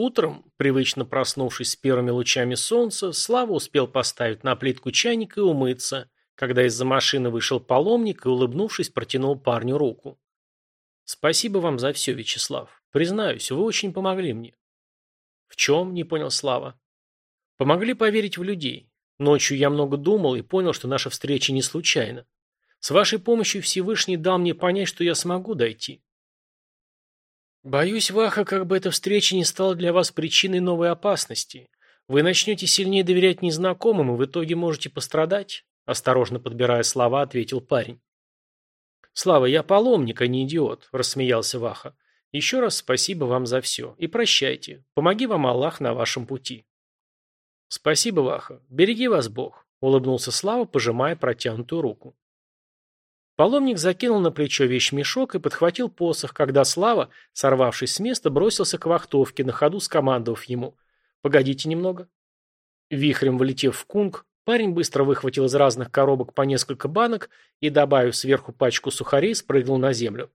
Утром, привычно проснувшись с первыми лучами солнца, Слава успел поставить на плитку чайник и умыться, когда из-за машины вышел паломник и, улыбнувшись, протянул парню руку. «Спасибо вам за все, Вячеслав. Признаюсь, вы очень помогли мне». «В чем?» – не понял Слава. «Помогли поверить в людей. Ночью я много думал и понял, что наша встреча не случайна. С вашей помощью Всевышний дал мне понять, что я смогу дойти. Боюсь, Ваха, как бы эта встреча не стала для вас причиной новой опасности. Вы начнете сильнее доверять незнакомым, и в итоге можете пострадать, осторожно подбирая слова, ответил парень. Слава, я паломник, а не идиот, рассмеялся Ваха. Еще раз спасибо вам за все. И прощайте. Помоги вам Аллах на вашем пути. Спасибо, Ваха. Береги вас Бог, улыбнулся Слава, пожимая протянутую руку. Паломник закинул на плечо вещмешок и подхватил посох, когда Слава, сорвавшись с места, бросился к вахтовке, на ходу скомандовав ему «Погодите немного». Вихрем влетев в кунг, парень быстро выхватил из разных коробок по несколько банок и, добавив сверху пачку сухарей, спрыгнул на землю.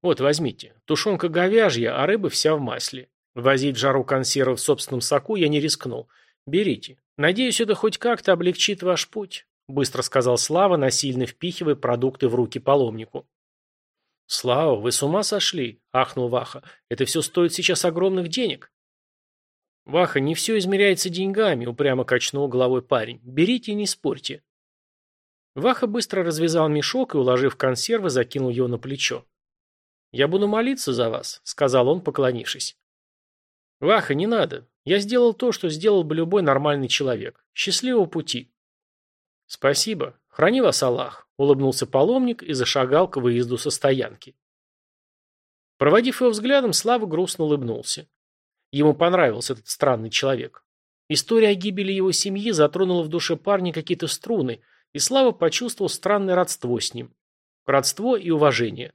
«Вот, возьмите. Тушенка говяжья, а рыба вся в масле. Возить жару консервы в собственном соку я не рискнул. Берите. Надеюсь, это хоть как-то облегчит ваш путь» быстро сказал Слава, насильно впихивая продукты в руки паломнику. «Слава, вы с ума сошли?» – ахнул Ваха. «Это все стоит сейчас огромных денег». «Ваха, не все измеряется деньгами», – упрямо качнул головой парень. «Берите и не спорьте». Ваха быстро развязал мешок и, уложив консервы, закинул его на плечо. «Я буду молиться за вас», – сказал он, поклонившись. «Ваха, не надо. Я сделал то, что сделал бы любой нормальный человек. Счастливого пути». «Спасибо. Храни вас Аллах», — улыбнулся паломник и зашагал к выезду со стоянки. Проводив его взглядом, Слава грустно улыбнулся. Ему понравился этот странный человек. История о гибели его семьи затронула в душе парня какие-то струны, и Слава почувствовал странное родство с ним. Родство и уважение.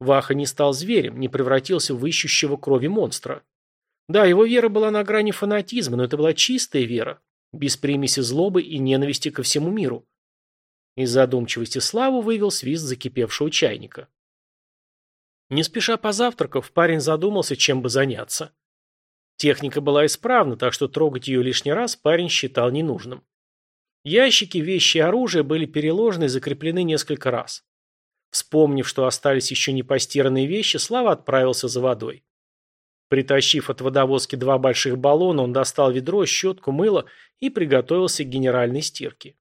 Ваха не стал зверем, не превратился в ищущего крови монстра. Да, его вера была на грани фанатизма, но это была чистая вера, без примеси злобы и ненависти ко всему миру. Из задумчивости Славу вывел свист закипевшего чайника. Не спеша позавтракав, парень задумался, чем бы заняться. Техника была исправна, так что трогать ее лишний раз парень считал ненужным. Ящики, вещи и оружие были переложены и закреплены несколько раз. Вспомнив, что остались еще не постиранные вещи, Слава отправился за водой. Притащив от водовозки два больших баллона, он достал ведро, щетку, мыло и приготовился к генеральной стирке.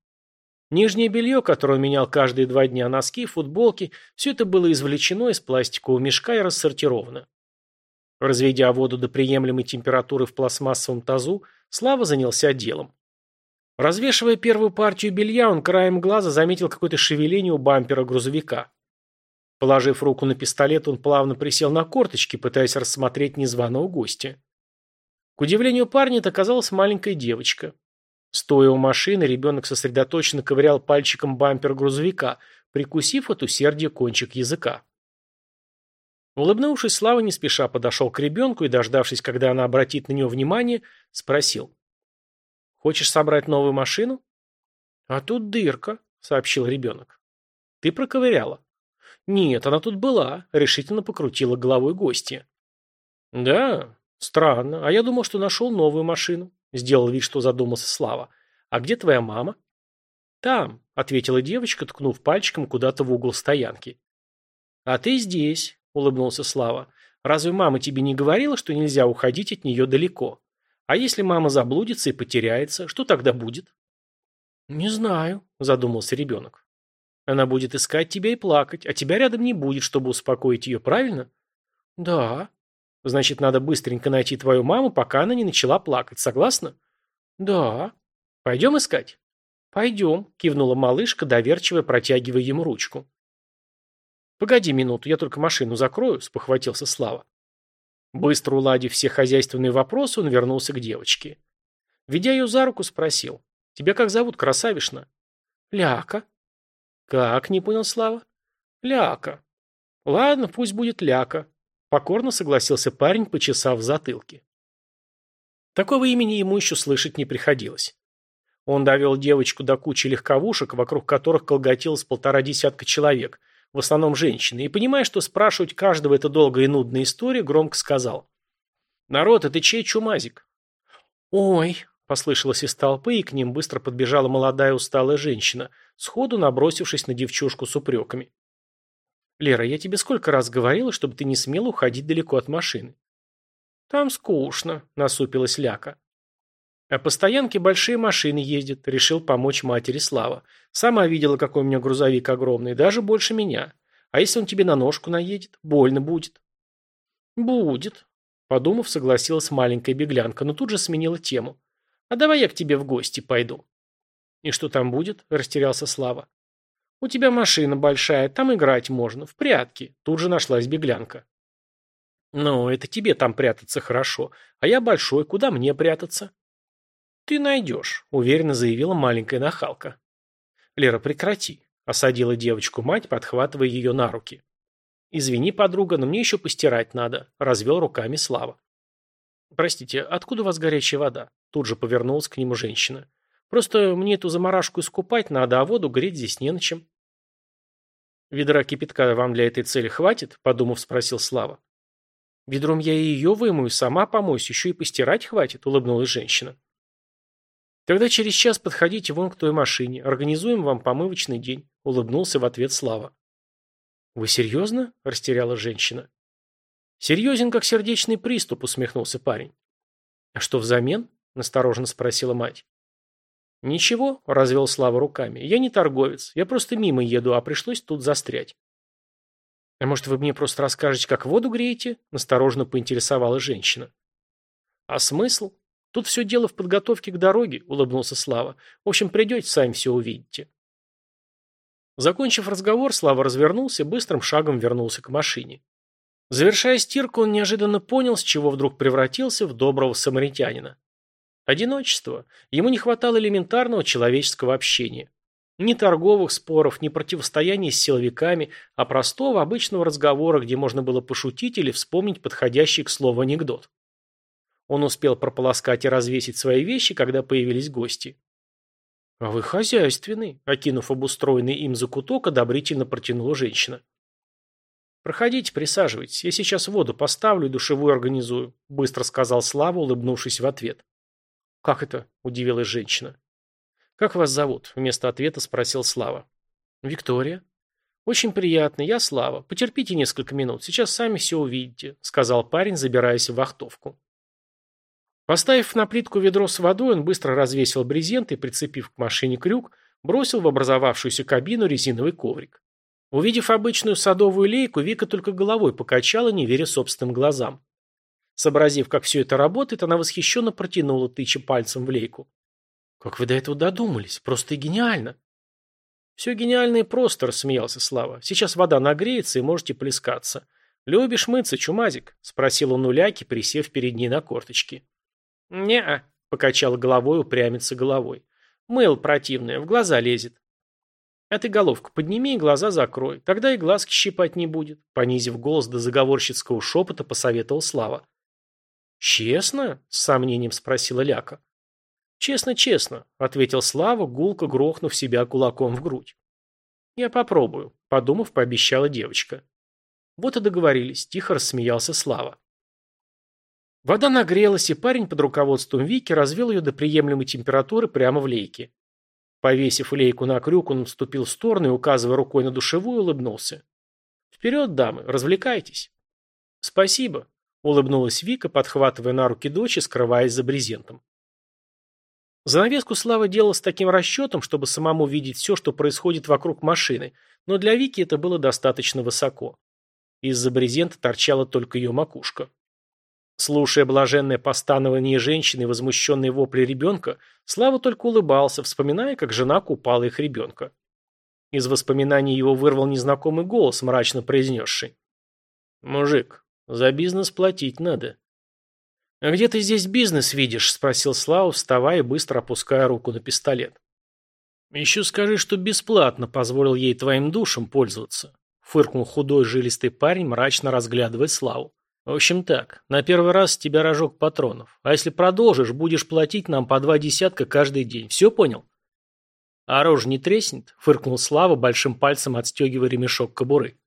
Нижнее белье, которое он менял каждые два дня, носки, футболки, все это было извлечено из пластикового мешка и рассортировано. Разведя воду до приемлемой температуры в пластмассовом тазу, Слава занялся делом. Развешивая первую партию белья, он краем глаза заметил какое-то шевеление у бампера грузовика. Положив руку на пистолет, он плавно присел на корточки, пытаясь рассмотреть незваного гостя. К удивлению парня, это оказалась маленькая девочка. Стоя у машины, ребенок сосредоточенно ковырял пальчиком бампер грузовика, прикусив от усердия кончик языка. Улыбнувшись, Слава не спеша подошел к ребенку и, дождавшись, когда она обратит на него внимание, спросил. «Хочешь собрать новую машину?» «А тут дырка», — сообщил ребенок. «Ты проковыряла». «Нет, она тут была», — решительно покрутила головой гостья. «Да, странно. А я думал, что нашел новую машину», — сделал вид, что задумался Слава. «А где твоя мама?» «Там», — ответила девочка, ткнув пальчиком куда-то в угол стоянки. «А ты здесь», — улыбнулся Слава. «Разве мама тебе не говорила, что нельзя уходить от нее далеко? А если мама заблудится и потеряется, что тогда будет?» «Не знаю», — задумался ребенок. Она будет искать тебя и плакать, а тебя рядом не будет, чтобы успокоить ее, правильно? Да. Значит, надо быстренько найти твою маму, пока она не начала плакать, согласна? Да. Пойдем искать? Пойдем, кивнула малышка, доверчиво протягивая ему ручку. Погоди минуту, я только машину закрою, спохватился Слава. Быстро уладив все хозяйственные вопросы, он вернулся к девочке. Ведя ее за руку, спросил. «Тебя как зовут, красавишна?» «Ляка», «Как?» – не понял Слава. «Ляка». «Ладно, пусть будет Ляка», – покорно согласился парень, почесав в затылке. Такого имени ему еще слышать не приходилось. Он довел девочку до кучи легковушек, вокруг которых колготилось полтора десятка человек, в основном женщины, и, понимая, что спрашивать каждого это долгая и нудная история, громко сказал. «Народ, это чей чумазик?» «Ой», — послышалось из толпы, и к ним быстро подбежала молодая усталая женщина, сходу набросившись на девчушку с упреками. «Лера, я тебе сколько раз говорила, чтобы ты не смела уходить далеко от машины?» «Там скучно», — насупилась Ляка. «А по стоянке большие машины ездят», — решил помочь матери Слава. «Сама видела, какой у меня грузовик огромный, даже больше меня. А если он тебе на ножку наедет? Больно будет». «Будет», — подумав, согласилась маленькая беглянка, но тут же сменила тему. «А давай я к тебе в гости пойду». «И что там будет?» — растерялся Слава. «У тебя машина большая, там играть можно, в прятки», — тут же нашлась беглянка. «Ну, это тебе там прятаться хорошо, а я большой, куда мне прятаться?» «Ты найдешь», — уверенно заявила маленькая нахалка. «Лера, прекрати», — осадила девочку мать, подхватывая ее на руки. «Извини, подруга, но мне еще постирать надо», — развел руками Слава. «Простите, откуда у вас горячая вода?» Тут же повернулась к нему женщина. «Просто мне эту заморашку искупать надо, а воду греть здесь не на чем». «Ведра кипятка вам для этой цели хватит?» – подумав, спросил Слава. «Ведром я и ее вымою, сама помоюсь, еще и постирать хватит», – улыбнулась женщина. «Тогда через час подходите вон к той машине, организуем вам помывочный день», – улыбнулся в ответ Слава. «Вы серьезно?» – растеряла женщина. «Серьезен, как сердечный приступ», – усмехнулся парень. «А что взамен?» – настороженно спросила мать. «Ничего», – развел Слава руками. «Я не торговец. Я просто мимо еду, а пришлось тут застрять». «А может, вы мне просто расскажете, как воду греете?» – настороженно поинтересовала женщина. «А смысл? Тут все дело в подготовке к дороге», – улыбнулся Слава. «В общем, придете, сами все увидите». Закончив разговор, Слава развернулся и быстрым шагом вернулся к машине. Завершая стирку, он неожиданно понял, с чего вдруг превратился в доброго самаритянина. Одиночество. Ему не хватало элементарного человеческого общения. Ни торговых споров, ни противостояний с силовиками, а простого обычного разговора, где можно было пошутить или вспомнить подходящий к слову анекдот. Он успел прополоскать и развесить свои вещи, когда появились гости. «А вы хозяйственный», — окинув обустроенный им закуток, одобрительно протянула женщина. «Проходите, присаживайтесь. Я сейчас воду поставлю и душевую организую», — быстро сказал Слава, улыбнувшись в ответ. «Как это?» – удивилась женщина. «Как вас зовут?» – вместо ответа спросил Слава. «Виктория». «Очень приятно. Я Слава. Потерпите несколько минут. Сейчас сами все увидите», – сказал парень, забираясь в вахтовку. Поставив на плитку ведро с водой, он быстро развесил брезент и, прицепив к машине крюк, бросил в образовавшуюся кабину резиновый коврик. Увидев обычную садовую лейку, Вика только головой покачала, не веря собственным глазам. Сообразив, как все это работает, она восхищенно протянула, тыча пальцем в лейку. «Как вы до этого додумались? Просто и гениально!» «Все гениально и просто», — рассмеялся Слава. «Сейчас вода нагреется, и можете плескаться. Любишь мыться, чумазик?» — спросил он у Ляки, присев перед ней на корточки. «Не-а», — покачал головой, упрямится головой. «Мыл противное, в глаза лезет». «А ты головку подними и глаза закрой, тогда и глазки щипать не будет», — понизив голос до заговорщицкого шепота, посоветовал Слава. «Честно?» – с сомнением спросила Ляка. «Честно-честно», – ответил Слава, гулко грохнув себя кулаком в грудь. «Я попробую», – подумав, пообещала девочка. Вот и договорились, тихо рассмеялся Слава. Вода нагрелась, и парень под руководством Вики развел ее до приемлемой температуры прямо в лейке. Повесив лейку на крюк, он вступил в сторону и, указывая рукой на душевую, улыбнулся. «Вперед, дамы, развлекайтесь». «Спасибо», Улыбнулась Вика, подхватывая на руки дочь и скрываясь за брезентом. Занавеску Слава делал с таким расчетом, чтобы самому видеть все, что происходит вокруг машины, но для Вики это было достаточно высоко. Из-за брезента торчала только ее макушка. Слушая блаженное постановление женщины и возмущенные вопли ребенка, Слава только улыбался, вспоминая, как жена купала их ребенка. Из воспоминаний его вырвал незнакомый голос, мрачно произнесший. «Мужик, за бизнес платить надо. «А где ты здесь бизнес видишь?» – спросил Слава, вставая и быстро опуская руку на пистолет. «Еще скажи, что бесплатно позволил ей твоим душам пользоваться», – фыркнул худой жилистый парень, мрачно разглядывая Славу. «В общем так, на первый раз с тебя рожок патронов, а если продолжишь, будешь платить нам по два десятка каждый день. Все понял?» «А рожь не треснет?» – фыркнул Слава, большим пальцем отстегивая ремешок кобуры.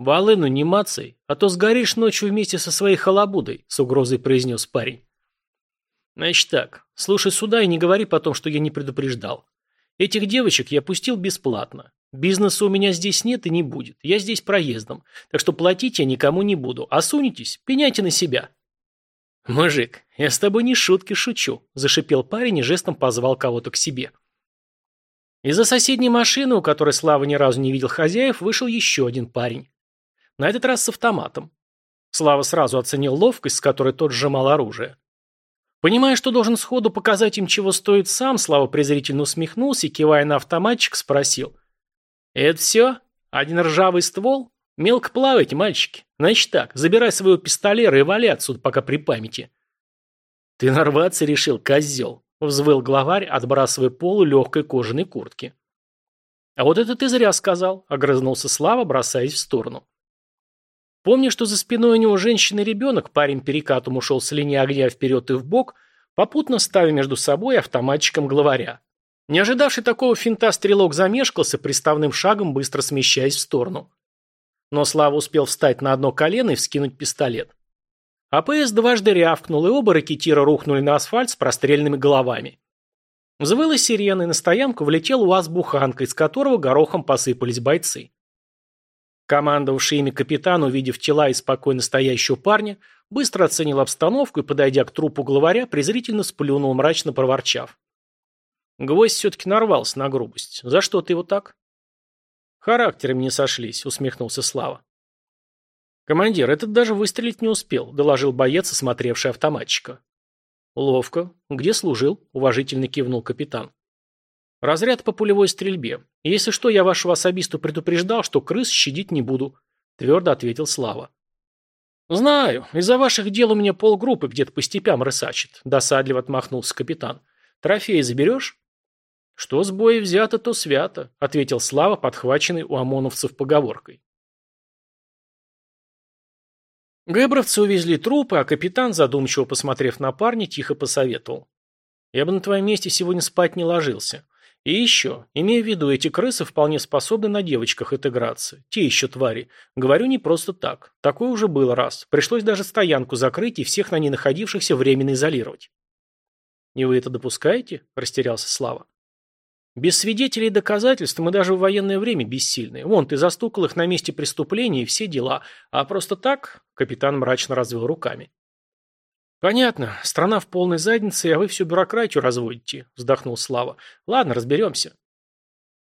«Волыну не мацай, а то сгоришь ночью вместе со своей халабудой», — с угрозой произнес парень. «Значит так, слушай сюда и не говори потом, что я не предупреждал. Этих девочек я пустил бесплатно. Бизнеса у меня здесь нет и не будет. Я здесь проездом. Так что платить я никому не буду. А сунетесь, пеняйте на себя». «Мужик, я с тобой не шутки шучу», – зашипел парень и жестом позвал кого-то к себе. Из-за соседней машины, у которой Слава ни разу не видел хозяев, вышел еще один парень. На этот раз с автоматом. Слава сразу оценил ловкость, с которой тот сжимал оружие. Понимая, что должен сходу показать им, чего стоит сам, Слава презрительно усмехнулся и, кивая на автоматчик, спросил. «Это все? Один ржавый ствол? Мелко плавайте, мальчики. Значит так, забирай своего пистолера и вали отсюда, пока при памяти». «Ты нарваться решил, козел», — взвыл главарь, отбрасывая полу легкой кожаной куртки. «А вот это ты зря сказал», — огрызнулся Слава, бросаясь в сторону. Помня, что за спиной у него женщина и ребенок, парень перекатом ушел с линии огня вперед и вбок, попутно ставя между собой автоматчиком главаря. Не ожидавший такого финта стрелок замешкался, приставным шагом быстро смещаясь в сторону. Но Слава успел встать на одно колено и вскинуть пистолет. АПС дважды рявкнул, и оба ракетира рухнули на асфальт с прострельными головами. Взвыла сирена, и на стоянку влетел УАЗ-буханка, из которого горохом посыпались бойцы. Командовавший ими капитан, увидев тела и спокойно стоящего парня, быстро оценил обстановку и, подойдя к трупу главаря, презрительно сплюнул, мрачно проворчав. Гвоздь все-таки нарвался на грубость. За что ты его так? Характерами не сошлись, усмехнулся Слава. Командир, этот даже выстрелить не успел, доложил боец, осмотревший автоматчика. Ловко. Где служил? Уважительно кивнул капитан. Разряд по пулевой стрельбе. Если что, я вашего особисту предупреждал, что крыс щадить не буду, твердо ответил Слава. Знаю, из-за ваших дел у меня полгруппы где-то по степям рысачит, досадливо отмахнулся капитан. Трофеи заберешь? Что с боя взято, то свято, ответил Слава, подхваченный у ОМОНовцев поговоркой. Гэбровцы увезли трупы, а капитан, задумчиво посмотрев на парня, тихо посоветовал. «Я бы на твоем месте сегодня спать не ложился. И еще, имея в виду, эти крысы вполне способны на девочках отыграться. Те еще твари. Говорю не просто так. Такое уже было раз. Пришлось даже стоянку закрыть и всех на ней находившихся временно изолировать. «Не вы это допускаете?» – растерялся Слава. «Без свидетелей и доказательств мы даже в военное время бессильны. Вон, ты застукал их на месте преступления и все дела. А просто так...» – капитан мрачно развел руками. «Понятно. Страна в полной заднице, а вы всю бюрократию разводите», – вздохнул Слава. «Ладно, разберемся».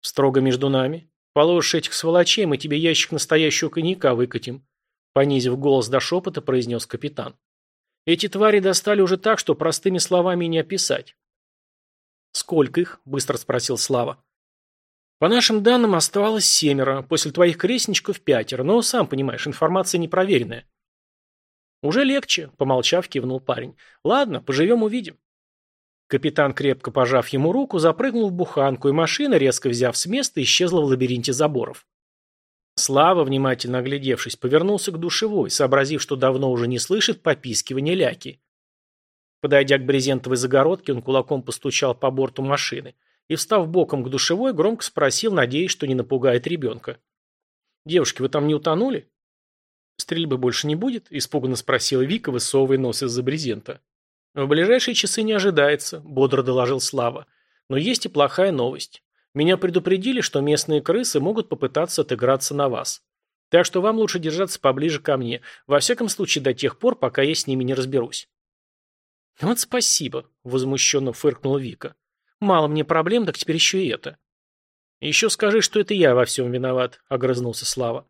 «Строго между нами. Положишь этих сволочей, мы тебе ящик настоящего коньяка выкатим», – понизив голос до шепота, произнес капитан. «Эти твари достали уже так, что простыми словами не описать». «Сколько их?» – быстро спросил Слава. «По нашим данным, оставалось семеро, после твоих крестничков пятеро, но, сам понимаешь, информация непроверенная». «Уже легче», – помолчав, кивнул парень. «Ладно, поживем увидим». Капитан, крепко пожав ему руку, запрыгнул в буханку, и машина, резко взяв с места, исчезла в лабиринте заборов. Слава, внимательно оглядевшись, повернулся к душевой, сообразив, что давно уже не слышит попискивания ляки. Подойдя к брезентовой загородке, он кулаком постучал по борту машины и, встав боком к душевой, громко спросил, надеясь, что не напугает ребенка. «Девушки, вы там не утонули?» «Стрельбы больше не будет?» – испуганно спросила Вика, высовывая нос из-за брезента. «В ближайшие часы не ожидается», – бодро доложил Слава. «Но есть и плохая новость. Меня предупредили, что местные крысы могут попытаться отыграться на вас. Так что вам лучше держаться поближе ко мне, во всяком случае до тех пор, пока я с ними не разберусь». «Вот спасибо», – возмущенно фыркнула Вика. «Мало мне проблем, так теперь еще и это». «Еще скажи, что это я во всем виноват», – огрызнулся Слава.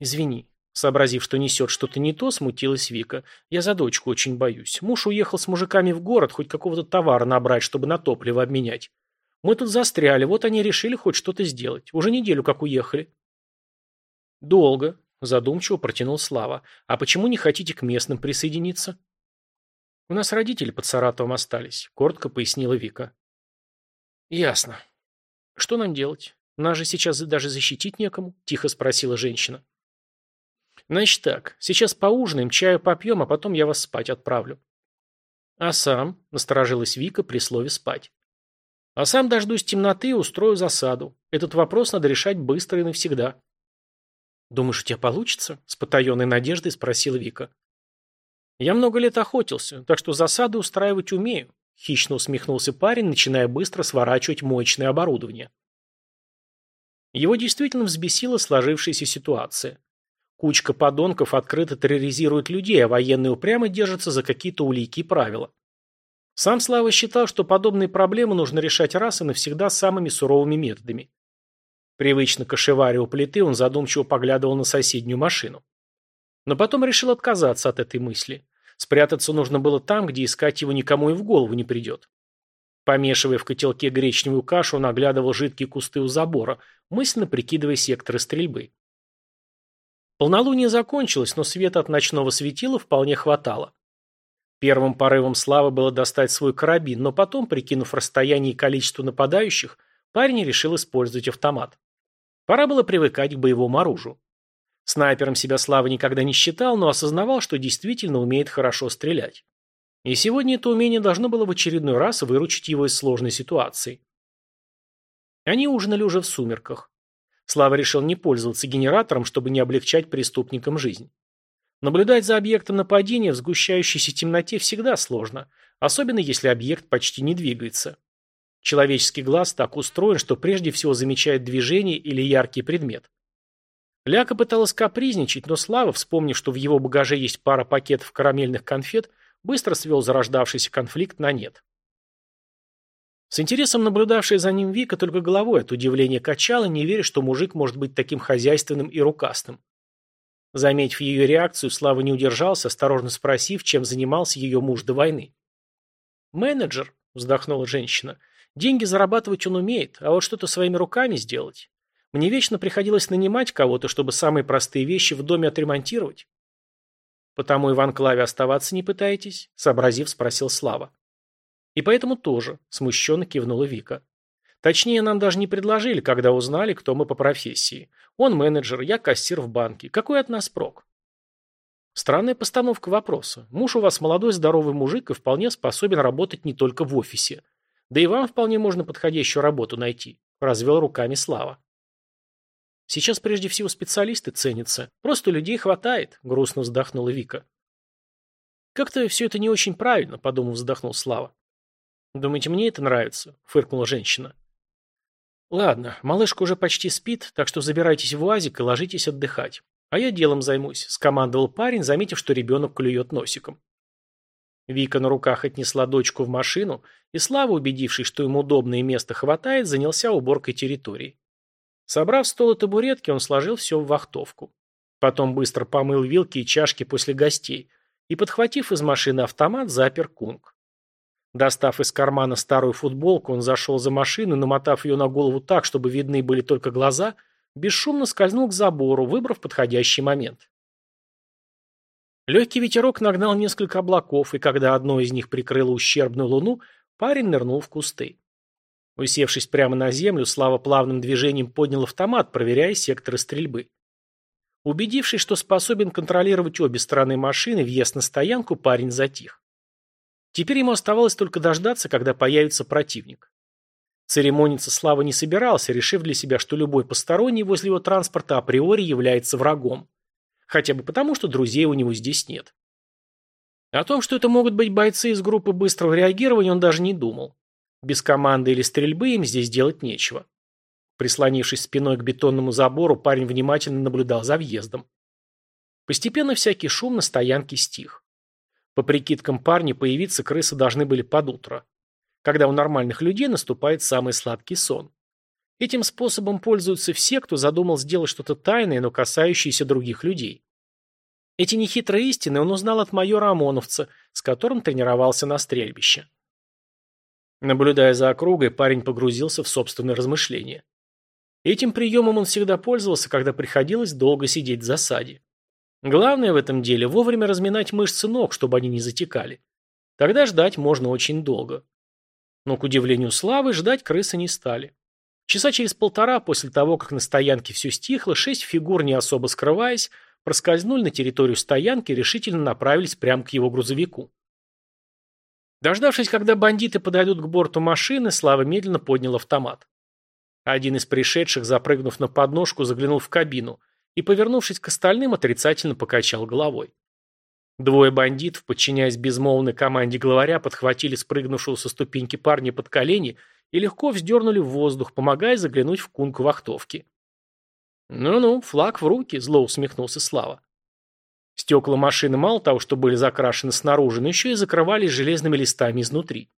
«Извини, Сообразив, что несет что-то не то, смутилась Вика. «Я за дочку очень боюсь. Муж уехал с мужиками в город, хоть какого-то товара набрать, чтобы на топливо обменять. Мы тут застряли, вот они решили хоть что-то сделать. Уже неделю как уехали». «Долго», – задумчиво протянул Слава. «А почему не хотите к местным присоединиться?» «У нас родители под Саратовом остались», – коротко пояснила Вика. «Ясно. Что нам делать? Нас же сейчас даже защитить некому», – тихо спросила женщина. Значит так, сейчас поужинаем, чаю попьем, а потом я вас спать отправлю. А сам, насторожилась Вика при слове «спать». А сам дождусь темноты и устрою засаду. Этот вопрос надо решать быстро и навсегда. «Думаешь, у тебя получится?» – с потаенной надеждой спросила Вика. «Я много лет охотился, так что засады устраивать умею», – хищно усмехнулся парень, начиная быстро сворачивать моечное оборудование. Его действительно взбесила сложившаяся ситуация. Кучка подонков открыто терроризирует людей, а военные упрямо держатся за какие-то улики и правила. Сам Слава считал, что подобные проблемы нужно решать раз и навсегда самыми суровыми методами. Привычно кошеваря у плиты, он задумчиво поглядывал на соседнюю машину. Но потом решил отказаться от этой мысли. Спрятаться нужно было там, где искать его никому и в голову не придет. Помешивая в котелке гречневую кашу, он оглядывал жидкие кусты у забора, мысленно прикидывая секторы стрельбы. Полнолуние закончилось, но света от ночного светила вполне хватало. Первым порывом Славы было достать свой карабин, но потом, прикинув расстояние и количество нападающих, парень решил использовать автомат. Пора было привыкать к боевому оружию. Снайпером себя Слава никогда не считал, но осознавал, что действительно умеет хорошо стрелять. И сегодня это умение должно было в очередной раз выручить его из сложной ситуации. Они ужинали уже в сумерках. Слава решил не пользоваться генератором, чтобы не облегчать преступникам жизнь. Наблюдать за объектом нападения в сгущающейся темноте всегда сложно, особенно если объект почти не двигается. Человеческий глаз так устроен, что прежде всего замечает движение или яркий предмет. Ляка пыталась капризничать, но Слава, вспомнив, что в его багаже есть пара пакетов карамельных конфет, быстро свел зарождавшийся конфликт на нет. С интересом наблюдавшая за ним Вика только головой от удивления качала, не веря, что мужик может быть таким хозяйственным и рукастым. Заметив ее реакцию, Слава не удержался, осторожно спросив, чем занимался ее муж до войны. «Менеджер», — вздохнула женщина, — «деньги зарабатывать он умеет, а вот что-то своими руками сделать. Мне вечно приходилось нанимать кого-то, чтобы самые простые вещи в доме отремонтировать». «Потому и в анклаве оставаться не пытаетесь?» — сообразив, спросил Слава. «И поэтому тоже», — смущенно кивнула Вика. Точнее, нам даже не предложили, когда узнали, кто мы по профессии. Он менеджер, я кассир в банке. Какой от нас прок? Странная постановка вопроса. Муж у вас молодой здоровый мужик и вполне способен работать не только в офисе. Да и вам вполне можно подходящую работу найти. Развел руками Слава. Сейчас прежде всего специалисты ценятся. Просто людей хватает, грустно вздохнула Вика. Как-то все это не очень правильно, подумав, вздохнул Слава. Думаете, мне это нравится? Фыркнула женщина. «Ладно, малышка уже почти спит, так что забирайтесь в УАЗик и ложитесь отдыхать. А я делом займусь», – скомандовал парень, заметив, что ребенок клюет носиком. Вика на руках отнесла дочку в машину, и Слава, убедившись, что ему удобное место хватает, занялся уборкой территории. Собрав стол и табуретки, он сложил все в вахтовку. Потом быстро помыл вилки и чашки после гостей и, подхватив из машины автомат, запер кунг. Достав из кармана старую футболку, он зашел за машину, намотав ее на голову так, чтобы видны были только глаза, бесшумно скользнул к забору, выбрав подходящий момент. Легкий ветерок нагнал несколько облаков, и когда одно из них прикрыло ущербную луну, парень нырнул в кусты. Усевшись прямо на землю, Слава плавным движением поднял автомат, проверяя секторы стрельбы. Убедившись, что способен контролировать обе стороны машины, въезд на стоянку, парень затих. Теперь ему оставалось только дождаться, когда появится противник. Церемониться Слава не собирался, решив для себя, что любой посторонний возле его транспорта априори является врагом. Хотя бы потому, что друзей у него здесь нет. О том, что это могут быть бойцы из группы быстрого реагирования, он даже не думал. Без команды или стрельбы им здесь делать нечего. Прислонившись спиной к бетонному забору, парень внимательно наблюдал за въездом. Постепенно всякий шум на стоянке стих. По прикидкам парня, появиться крысы должны были под утро, когда у нормальных людей наступает самый сладкий сон. Этим способом пользуются все, кто задумал сделать что-то тайное, но касающееся других людей. Эти нехитрые истины он узнал от майора ОМОНовца, с которым тренировался на стрельбище. Наблюдая за округой, парень погрузился в собственные размышления. Этим приемом он всегда пользовался, когда приходилось долго сидеть в засаде. Главное в этом деле вовремя разминать мышцы ног, чтобы они не затекали. Тогда ждать можно очень долго. Но, к удивлению Славы, ждать крысы не стали. Часа через полтора после того, как на стоянке все стихло, шесть фигур, не особо скрываясь, проскользнули на территорию стоянки и решительно направились прямо к его грузовику. Дождавшись, когда бандиты подойдут к борту машины, Слава медленно поднял автомат. Один из пришедших, запрыгнув на подножку, заглянул в кабину – и, повернувшись к остальным, отрицательно покачал головой. Двое бандитов, подчиняясь безмолвной команде главаря, подхватили спрыгнувшего со ступеньки парня под колени и легко вздернули в воздух, помогая заглянуть в кунку вахтовки. «Ну-ну, флаг в руки», — зло усмехнулся Слава. Стекла машины мало того, что были закрашены снаружи, но еще и закрывались железными листами изнутри.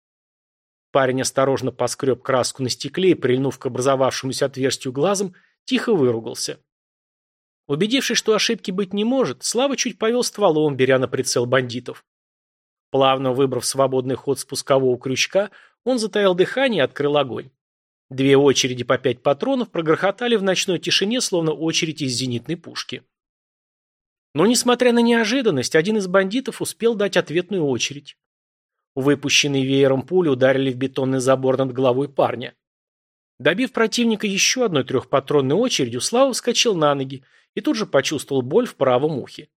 Парень осторожно поскреб краску на стекле и, прильнув к образовавшемуся отверстию глазом, тихо выругался. Убедившись, что ошибки быть не может, Слава чуть повел стволом, беря на прицел бандитов. Плавно выбрав свободный ход спускового крючка, он затаил дыхание и открыл огонь. Две очереди по пять патронов прогрохотали в ночной тишине, словно очередь из зенитной пушки. Но, несмотря на неожиданность, один из бандитов успел дать ответную очередь. Выпущенные веером пули ударили в бетонный забор над головой парня. Добив противника еще одной трехпатронной очередью, Слава вскочил на ноги и тут же почувствовал боль в правом ухе.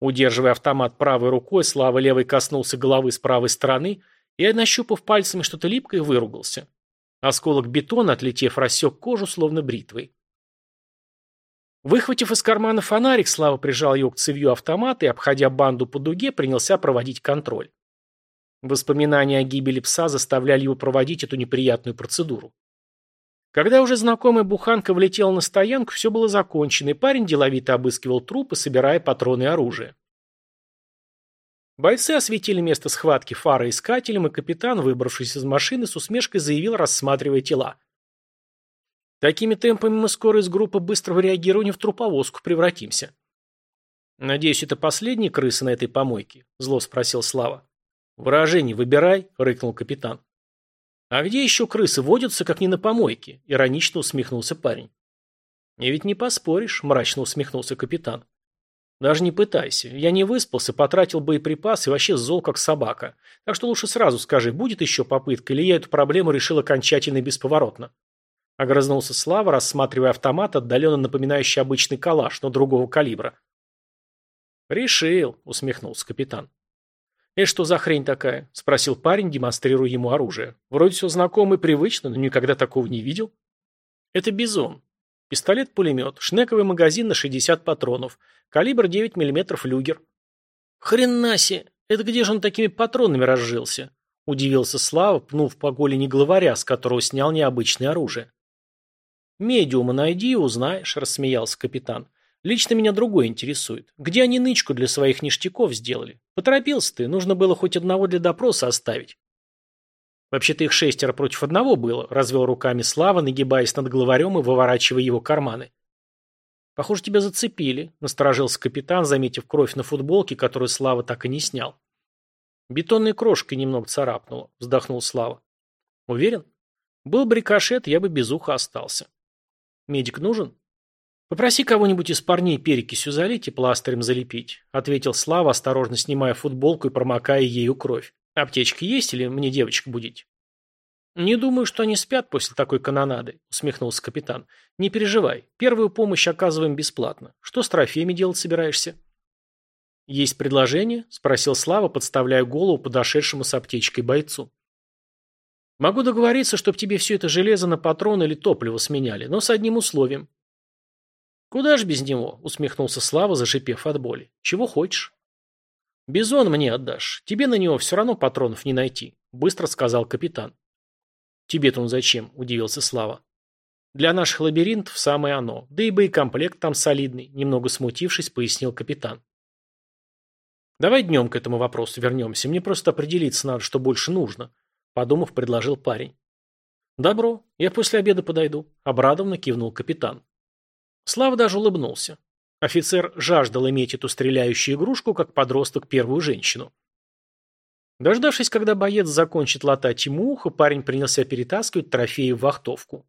Удерживая автомат правой рукой, Слава левой коснулся головы с правой стороны и, нащупав пальцами что-то липкое, выругался. Осколок бетона, отлетев, рассек кожу, словно бритвой. Выхватив из кармана фонарик, Слава прижал его к цевью автомата и, обходя банду по дуге, принялся проводить контроль. Воспоминания о гибели пса заставляли его проводить эту неприятную процедуру. Когда уже знакомая буханка влетела на стоянку, все было закончено, и парень деловито обыскивал трупы, собирая патроны и оружие. Бойцы осветили место схватки фароискателем, и капитан, выбравшись из машины, с усмешкой заявил, рассматривая тела. «Такими темпами мы скоро из группы быстрого реагирования в труповозку превратимся». «Надеюсь, это последние крысы на этой помойке?» – зло спросил Слава. «Выражение выбирай», – рыкнул капитан. «А где еще крысы водятся, как не на помойке?» – иронично усмехнулся парень. «И ведь не поспоришь», – мрачно усмехнулся капитан. «Даже не пытайся. Я не выспался, потратил боеприпас и вообще зол, как собака. Так что лучше сразу скажи, будет еще попытка, или я эту проблему решил окончательно и бесповоротно». Огрызнулся Слава, рассматривая автомат, отдаленно напоминающий обычный калаш, но другого калибра. «Решил», — усмехнулся капитан. «Это что за хрень такая?» – спросил парень, демонстрируя ему оружие. «Вроде все знакомо и привычно, но никогда такого не видел». «Это бизон. Пистолет-пулемет, шнековый магазин на 60 патронов, калибр 9 мм люгер». «Хренаси! Это где же он такими патронами разжился?» – удивился Слава, пнув по голени главаря, с которого снял необычное оружие. «Медиума найди и узнаешь», – рассмеялся капитан. Лично меня другое интересует. Где они нычку для своих ништяков сделали? Поторопился ты, нужно было хоть одного для допроса оставить. Вообще-то их шестеро против одного было, развел руками Слава, нагибаясь над главарем и выворачивая его карманы. Похоже, тебя зацепили, насторожился капитан, заметив кровь на футболке, которую Слава так и не снял. Бетонной крошкой немного царапнуло, вздохнул Слава. Уверен? Был бы рикошет, я бы без уха остался. Медик нужен? «Попроси кого-нибудь из парней перекисью залить и пластырем залепить», ответил Слава, осторожно снимая футболку и промокая ею кровь. «Аптечка есть или мне девочек будить?» «Не думаю, что они спят после такой канонады», усмехнулся капитан. «Не переживай, первую помощь оказываем бесплатно. Что с трофеями делать собираешься?» «Есть предложение?» – спросил Слава, подставляя голову подошедшему с аптечкой бойцу. «Могу договориться, чтобы тебе все это железо на патроны или топливо сменяли, но с одним условием. «Куда ж без него?» – усмехнулся Слава, зашипев от боли. «Чего хочешь?» «Бизон мне отдашь. Тебе на него все равно патронов не найти», – быстро сказал капитан. «Тебе-то он зачем?» – удивился Слава. «Для наших лабиринтов самое оно. Да и боекомплект там солидный», – немного смутившись, пояснил капитан. «Давай днем к этому вопросу вернемся. Мне просто определиться надо, что больше нужно», – подумав, предложил парень. «Добро. Я после обеда подойду», – обрадованно кивнул капитан. Слава даже улыбнулся. Офицер жаждал иметь эту стреляющую игрушку, как подросток первую женщину. Дождавшись, когда боец закончит латать ему ухо, парень принялся перетаскивать трофеи в вахтовку.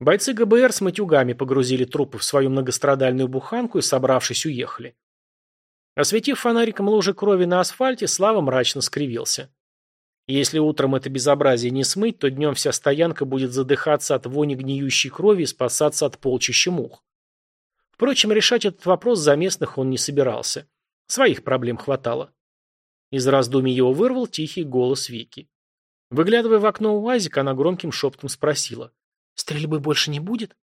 Бойцы ГБР с матюгами погрузили трупы в свою многострадальную буханку и, собравшись, уехали. Осветив фонариком лужи крови на асфальте, Слава мрачно скривился. Если утром это безобразие не смыть, то днем вся стоянка будет задыхаться от вони гниющей крови и спасаться от полчища мух. Впрочем, решать этот вопрос за местных он не собирался. Своих проблем хватало. Из раздумий его вырвал тихий голос Вики. Выглядывая в окно УАЗика, она громким шепотом спросила. «Стрельбы больше не будет?»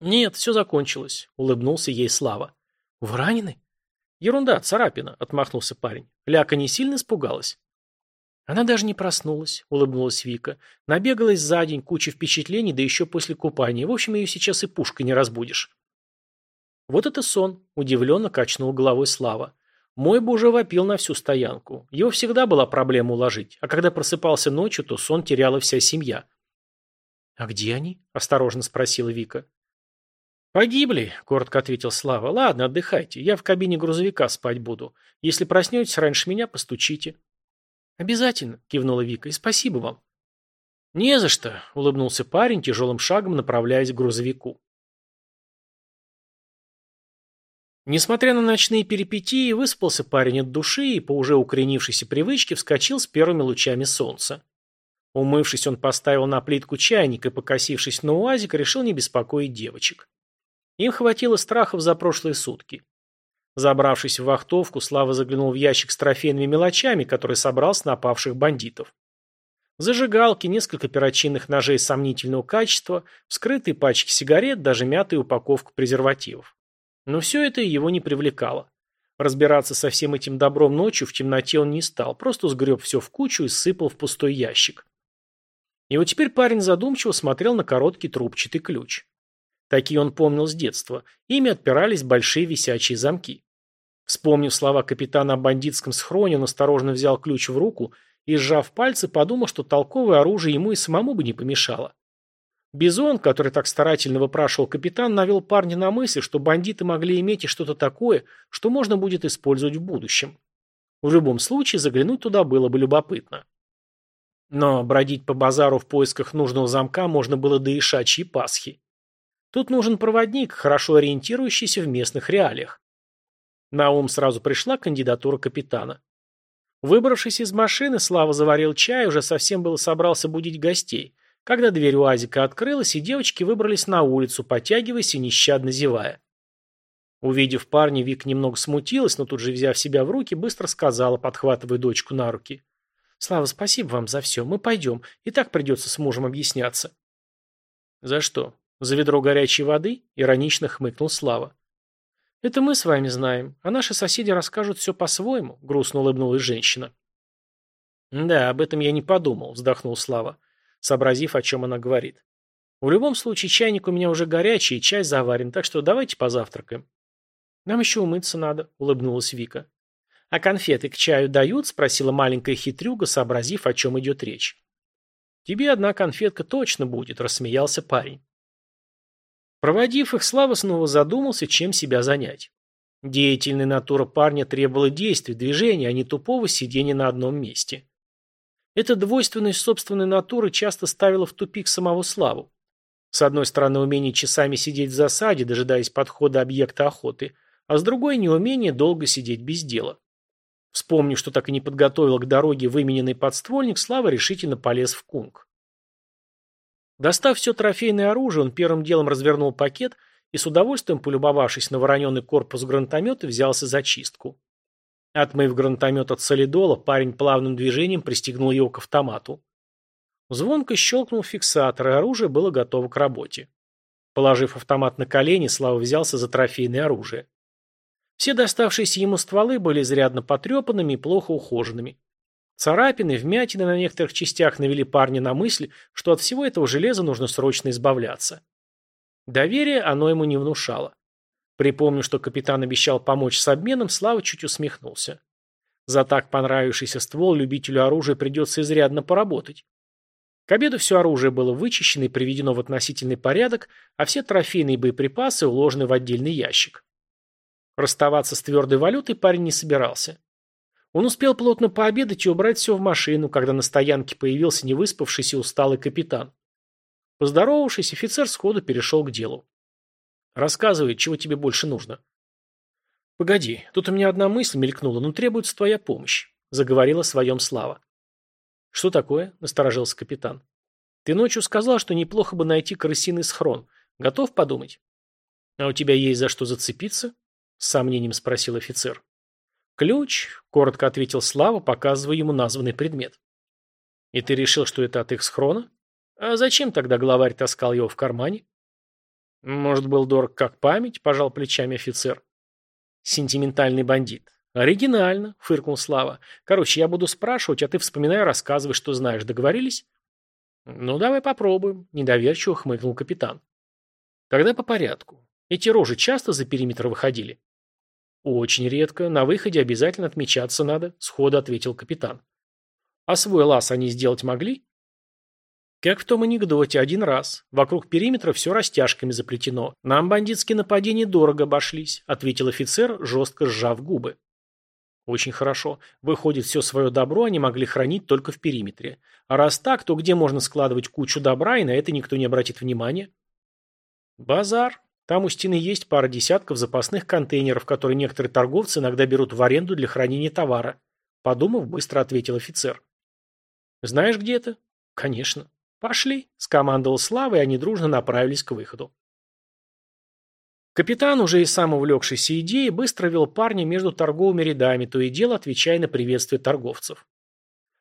«Нет, все закончилось», — улыбнулся ей Слава. «Вы ранены?» «Ерунда, царапина», — отмахнулся парень. Ляка не сильно испугалась. Она даже не проснулась, улыбнулась Вика. Набегалась за день, куча впечатлений, да еще после купания. В общем, ее сейчас и пушкой не разбудишь. Вот это сон, удивленно качнул головой Слава. Мой бы уже вопил на всю стоянку. Его всегда была проблема уложить, а когда просыпался ночью, то сон теряла вся семья. «А где они?» – осторожно спросила Вика. «Погибли», – коротко ответил Слава. «Ладно, отдыхайте. Я в кабине грузовика спать буду. Если проснетесь раньше меня, постучите». «Обязательно», – кивнула Вика. «И спасибо вам». «Не за что», – улыбнулся парень, тяжелым шагом направляясь к грузовику. Несмотря на ночные перипетии, выспался парень от души и по уже укоренившейся привычке вскочил с первыми лучами солнца. Умывшись, он поставил на плитку чайник и, покосившись на уазик, решил не беспокоить девочек. Им хватило страхов за прошлые сутки. Забравшись в вахтовку, Слава заглянул в ящик с трофейными мелочами, который собрал с напавших бандитов. Зажигалки, несколько перочинных ножей сомнительного качества, вскрытые пачки сигарет, даже мятая упаковка презервативов. Но все это его не привлекало. Разбираться со всем этим добром ночью в темноте он не стал, просто сгреб все в кучу и сыпал в пустой ящик. И вот теперь парень задумчиво смотрел на короткий трубчатый ключ. Такие он помнил с детства. Ими отпирались большие висячие замки. Вспомнив слова капитана о бандитском схроне, он осторожно взял ключ в руку и, сжав пальцы, подумал, что толковое оружие ему и самому бы не помешало. Бизон, который так старательно выпрашивал капитан, навел парня на мысль, что бандиты могли иметь и что-то такое, что можно будет использовать в будущем. В любом случае, заглянуть туда было бы любопытно. Но бродить по базару в поисках нужного замка можно было до Ишачьей Пасхи. Тут нужен проводник, хорошо ориентирующийся в местных реалиях. На ум сразу пришла кандидатура капитана. Выбравшись из машины, Слава заварил чай, уже совсем было собрался будить гостей, когда дверь УАЗика открылась, и девочки выбрались на улицу, потягиваясь и нещадно зевая. Увидев парня, Вик немного смутилась, но тут же, взяв себя в руки, быстро сказала, подхватывая дочку на руки. «Слава, спасибо вам за все. Мы пойдем. И так придется с мужем объясняться». «За что?» «За ведро горячей воды?» – иронично хмыкнул Слава. «Это мы с вами знаем, а наши соседи расскажут все по-своему», – грустно улыбнулась женщина. «Да, об этом я не подумал», – вздохнул Слава, сообразив, о чем она говорит. «В любом случае, чайник у меня уже горячий, и чай заварен, так что давайте позавтракаем». «Нам еще умыться надо», – улыбнулась Вика. «А конфеты к чаю дают?» – спросила маленькая хитрюга, сообразив, о чем идет речь. «Тебе одна конфетка точно будет», – рассмеялся парень. Проводив их, Слава снова задумался, чем себя занять. Деятельная натура парня требовала действий, движения, а не тупого сидения на одном месте. Эта двойственность собственной натуры часто ставила в тупик самого Славу. С одной стороны, умение часами сидеть в засаде, дожидаясь подхода объекта охоты, а с другой – неумение долго сидеть без дела. Вспомнив, что так и не подготовил к дороге вымененный подствольник, Слава решительно полез в кунг. Достав все трофейное оружие, он первым делом развернул пакет и с удовольствием, полюбовавшись на вороненный корпус гранатомета, взялся за чистку. Отмыв гранатомет от солидола, парень плавным движением пристегнул его к автомату. Звонко щелкнул фиксатор, и оружие было готово к работе. Положив автомат на колени, Слава взялся за трофейное оружие. Все доставшиеся ему стволы были изрядно потрепанными и плохо ухоженными. Царапины, вмятины на некоторых частях навели парня на мысль, что от всего этого железа нужно срочно избавляться. Доверие оно ему не внушало. Припомнив, что капитан обещал помочь с обменом, Слава чуть усмехнулся. За так понравившийся ствол любителю оружия придется изрядно поработать. К обеду все оружие было вычищено и приведено в относительный порядок, а все трофейные боеприпасы уложены в отдельный ящик. Расставаться с твердой валютой парень не собирался. Он успел плотно пообедать и убрать все в машину, когда на стоянке появился невыспавшийся усталый капитан. Поздоровавшись, офицер сходу перешел к делу. «Рассказывай, чего тебе больше нужно». «Погоди, тут у меня одна мысль мелькнула, но требуется твоя помощь», — заговорила своем Слава. «Что такое?» — насторожился капитан. «Ты ночью сказал, что неплохо бы найти крысиный схрон. Готов подумать?» «А у тебя есть за что зацепиться?» — с сомнением спросил офицер. «Ключ», — коротко ответил Слава, показывая ему названный предмет. «И ты решил, что это от их схрона? А зачем тогда главарь таскал его в кармане?» Может, был дорог как память, пожал плечами офицер. Сентиментальный бандит. Оригинально, фыркнул Слава. Короче, я буду спрашивать, а ты вспоминай, рассказывай, что знаешь. Договорились? Ну, давай попробуем, недоверчиво хмыкнул капитан. Тогда по порядку. Эти рожи часто за периметр выходили? Очень редко. На выходе обязательно отмечаться надо, сходу ответил капитан. А свой лаз они сделать могли? Как в том анекдоте, один раз. Вокруг периметра все растяжками заплетено. Нам бандитские нападения дорого обошлись, ответил офицер, жестко сжав губы. Очень хорошо. Выходит, все свое добро они могли хранить только в периметре. А раз так, то где можно складывать кучу добра, и на это никто не обратит внимания? Базар. Там у стены есть пара десятков запасных контейнеров, которые некоторые торговцы иногда берут в аренду для хранения товара. Подумав, быстро ответил офицер. Знаешь, где это? Конечно. Пошли, скомандовал Слава, и они дружно направились к выходу. Капитан, уже и сам увлекшийся идеей, быстро вел парня между торговыми рядами, то и дело отвечая на приветствие торговцев.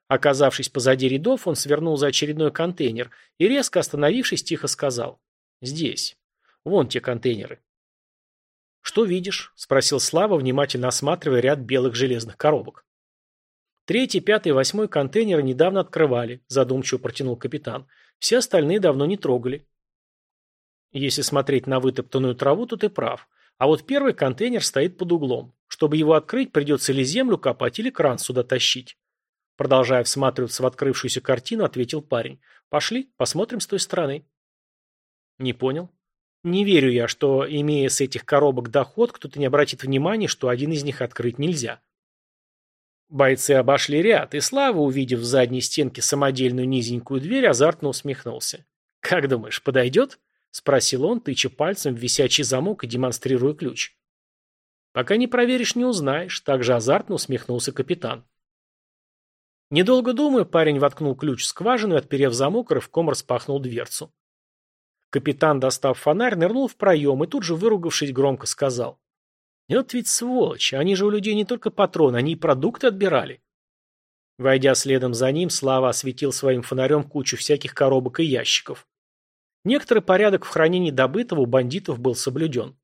Оказавшись позади рядов, он свернул за очередной контейнер и, резко остановившись, тихо сказал «Здесь. Вон те контейнеры». «Что видишь?» – спросил Слава, внимательно осматривая ряд белых железных коробок. Третий, пятый, восьмой контейнеры недавно открывали, задумчиво протянул капитан. Все остальные давно не трогали. Если смотреть на вытоптанную траву, то ты прав. А вот первый контейнер стоит под углом. Чтобы его открыть, придется или землю копать, или кран сюда тащить. Продолжая всматриваться в открывшуюся картину, ответил парень. Пошли, посмотрим с той стороны. Не понял. Не верю я, что, имея с этих коробок доход, кто-то не обратит внимания, что один из них открыть нельзя. Бойцы обошли ряд, и Слава, увидев в задней стенке самодельную низенькую дверь, азартно усмехнулся. «Как думаешь, подойдет?» – спросил он, тыча пальцем в висячий замок и демонстрируя ключ. «Пока не проверишь, не узнаешь», – также азартно усмехнулся капитан. Недолго думая, парень воткнул ключ в скважину и, отперев замок, рывком распахнул дверцу. Капитан, достав фонарь, нырнул в проем и тут же, выругавшись, громко сказал. Вот ведь сволочь, они же у людей не только патроны, они и продукты отбирали. Войдя следом за ним, Слава осветил своим фонарем кучу всяких коробок и ящиков. Некоторый порядок в хранении добытого у бандитов был соблюден.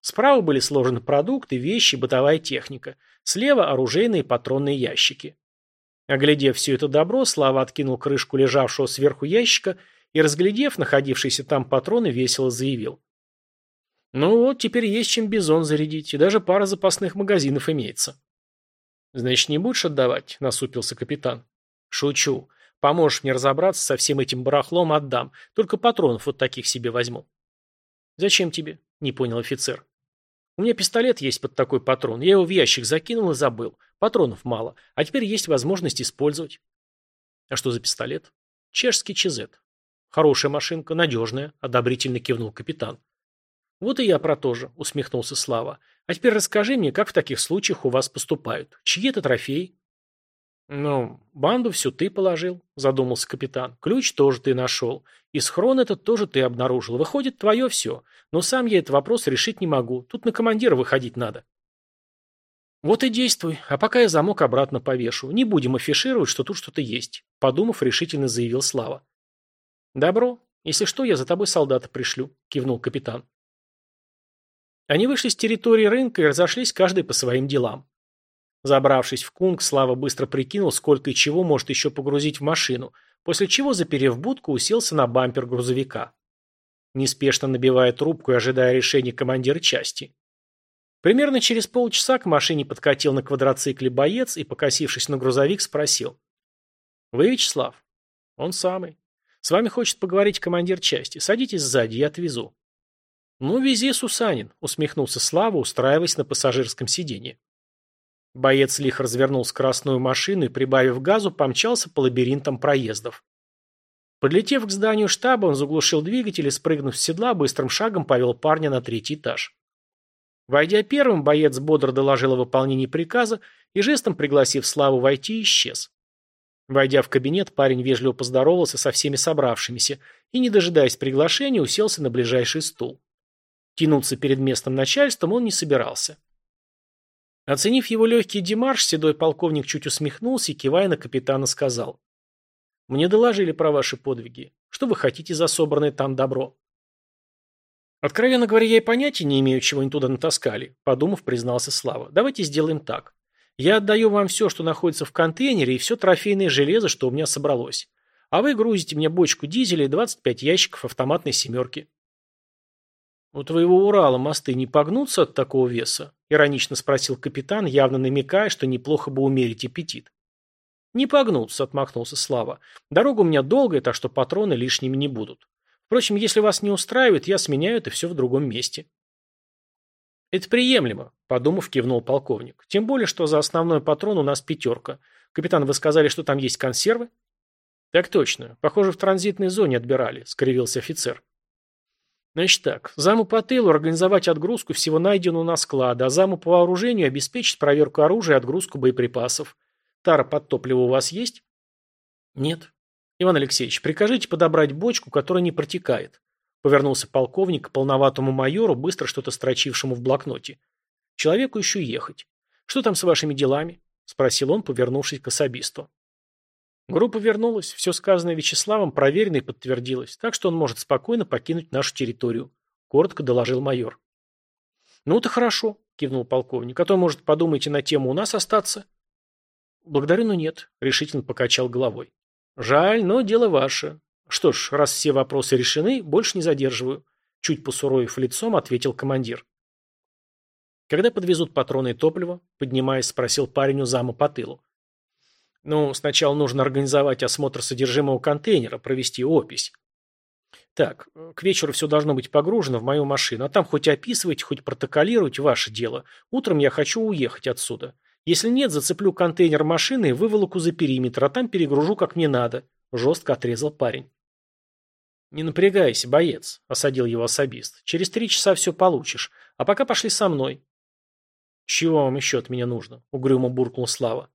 Справа были сложены продукты, вещи, бытовая техника. Слева – оружейные и патронные ящики. Оглядев все это добро, Слава откинул крышку лежавшего сверху ящика и, разглядев находившиеся там патроны, весело заявил. Ну вот, теперь есть чем бизон зарядить, и даже пара запасных магазинов имеется. Значит, не будешь отдавать? Насупился капитан. Шучу. Поможешь мне разобраться со всем этим барахлом, отдам. Только патронов вот таких себе возьму. Зачем тебе? Не понял офицер. У меня пистолет есть под такой патрон. Я его в ящик закинул и забыл. Патронов мало. А теперь есть возможность использовать. А что за пистолет? Чешский ЧЗ. Хорошая машинка, надежная, одобрительно кивнул капитан. «Вот и я про то же», — усмехнулся Слава. «А теперь расскажи мне, как в таких случаях у вас поступают? Чьи это трофеи?» «Ну, банду всю ты положил», — задумался капитан. «Ключ тоже ты нашел. И схрон этот тоже ты обнаружил. Выходит, твое все. Но сам я этот вопрос решить не могу. Тут на командира выходить надо». «Вот и действуй. А пока я замок обратно повешу. Не будем афишировать, что тут что-то есть», — подумав, решительно заявил Слава. «Добро. Если что, я за тобой солдата пришлю», — кивнул капитан. Они вышли с территории рынка и разошлись каждый по своим делам. Забравшись в кунг, Слава быстро прикинул, сколько и чего может еще погрузить в машину, после чего, заперев будку, уселся на бампер грузовика. Неспешно набивая трубку и ожидая решения командира части. Примерно через полчаса к машине подкатил на квадроцикле боец и, покосившись на грузовик, спросил. «Вы Вячеслав?» «Он самый. С вами хочет поговорить командир части. Садитесь сзади, я отвезу». «Ну, вези, Сусанин», — усмехнулся Слава, устраиваясь на пассажирском сиденье. Боец лихо развернул скоростную машину и, прибавив газу, помчался по лабиринтам проездов. Подлетев к зданию штаба, он заглушил двигатель и, спрыгнув с седла, быстрым шагом повел парня на третий этаж. Войдя первым, боец бодро доложил о выполнении приказа и, жестом пригласив Славу войти, исчез. Войдя в кабинет, парень вежливо поздоровался со всеми собравшимися и, не дожидаясь приглашения, уселся на ближайший стул. Тянуться перед местным начальством он не собирался. Оценив его легкий демарш, седой полковник чуть усмехнулся и, кивая на капитана, сказал. «Мне доложили про ваши подвиги. Что вы хотите за собранное там добро?» Откровенно говоря, я и понятия не имею, чего они туда натаскали, подумав, признался Слава. Давайте сделаем так. Я отдаю вам все, что находится в контейнере, и все трофейное железо, что у меня собралось. А вы грузите мне бочку дизеля и 25 ящиков автоматной семерки. «У твоего Урала мосты не погнутся от такого веса?» – иронично спросил капитан, явно намекая, что неплохо бы умерить аппетит. «Не погнутся», – отмахнулся Слава. «Дорога у меня долгая, так что патроны лишними не будут. Впрочем, если вас не устраивает, я сменяю это все в другом месте». «Это приемлемо», – подумав, кивнул полковник. «Тем более, что за основной патрон у нас пятерка. Капитан, вы сказали, что там есть консервы?» «Так точно. Похоже, в транзитной зоне отбирали», – скривился офицер. «Значит так. Заму по тылу организовать отгрузку всего найденного на склад, а заму по вооружению обеспечить проверку оружия и отгрузку боеприпасов. Тара под топливо у вас есть?» «Нет», «Иван Алексеевич, прикажите подобрать бочку, которая не протекает», — повернулся полковник к полноватому майору, быстро что-то строчившему в блокноте. «Человеку еще ехать. Что там с вашими делами?» — спросил он, повернувшись к особисту. Группа вернулась, все сказанное Вячеславом проверено и подтвердилось, так что он может спокойно покинуть нашу территорию», — коротко доложил майор. «Ну-то хорошо», — кивнул полковник, — «а то, может, подумаете на тему у нас остаться?» «Благодарю, но нет», — решительно покачал головой. Жаль, но дело ваше. Что ж, раз все вопросы решены, больше не задерживаю. Чуть посуровив лицом, ответил командир. Когда подвезут патроны и топливо? Поднимаясь, спросил парень у зама по тылу. Ну, сначала нужно организовать осмотр содержимого контейнера, провести опись. Так, к вечеру все должно быть погружено в мою машину, а там хоть описывайте, хоть протоколируйте ваше дело. Утром я хочу уехать отсюда. Если нет, зацеплю контейнер машины и выволоку за периметр, а там перегружу как мне надо», – жестко отрезал парень. «Не напрягайся, боец», – осадил его особист. «Через три часа все получишь. А пока пошли со мной». «Чего вам еще от меня нужно?» – угрюмо буркнул Слава.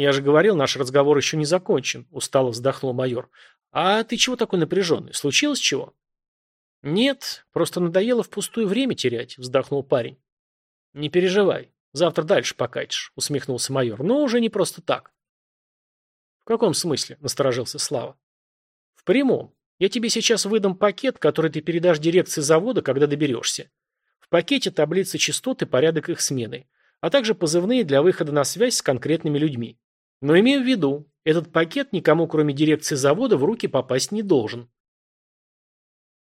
«Я же говорил, наш разговор еще не закончен», – устало вздохнул майор. «А ты чего такой напряженный? Случилось чего?» «Нет, просто надоело впустую время терять», – вздохнул парень. «Не переживай. Завтра дальше покатишь, усмехнулся майор. Но уже не просто так. В каком смысле? Насторожился Слава. В прямом. Я тебе сейчас выдам пакет, который ты передашь дирекции завода, когда доберешься. В пакете таблица частот и порядок их смены, а также позывные для выхода на связь с конкретными людьми. Но имею в виду, этот пакет никому, кроме дирекции завода, в руки попасть не должен.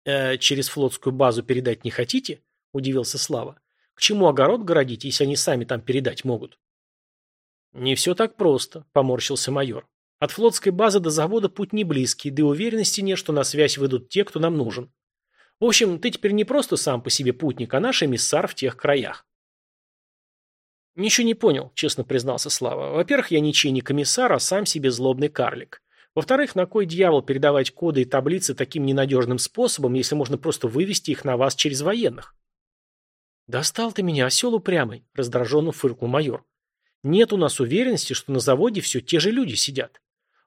«Э, «Через флотскую базу передать не хотите?» – удивился Слава. К чему огород городить, если они сами там передать могут? Не все так просто, поморщился майор. От флотской базы до завода путь не близкий, да и уверенности нет, что на связь выйдут те, кто нам нужен. В общем, ты теперь не просто сам по себе путник, а наш эмиссар в тех краях. Ничего не понял, честно признался Слава. Во-первых, я ничей не комиссар, а сам себе злобный карлик. Во-вторых, на кой дьявол передавать коды и таблицы таким ненадежным способом, если можно просто вывести их на вас через военных? «Достал ты меня, осел упрямый», — раздраженно фыркнул майор. «Нет у нас уверенности, что на заводе все те же люди сидят.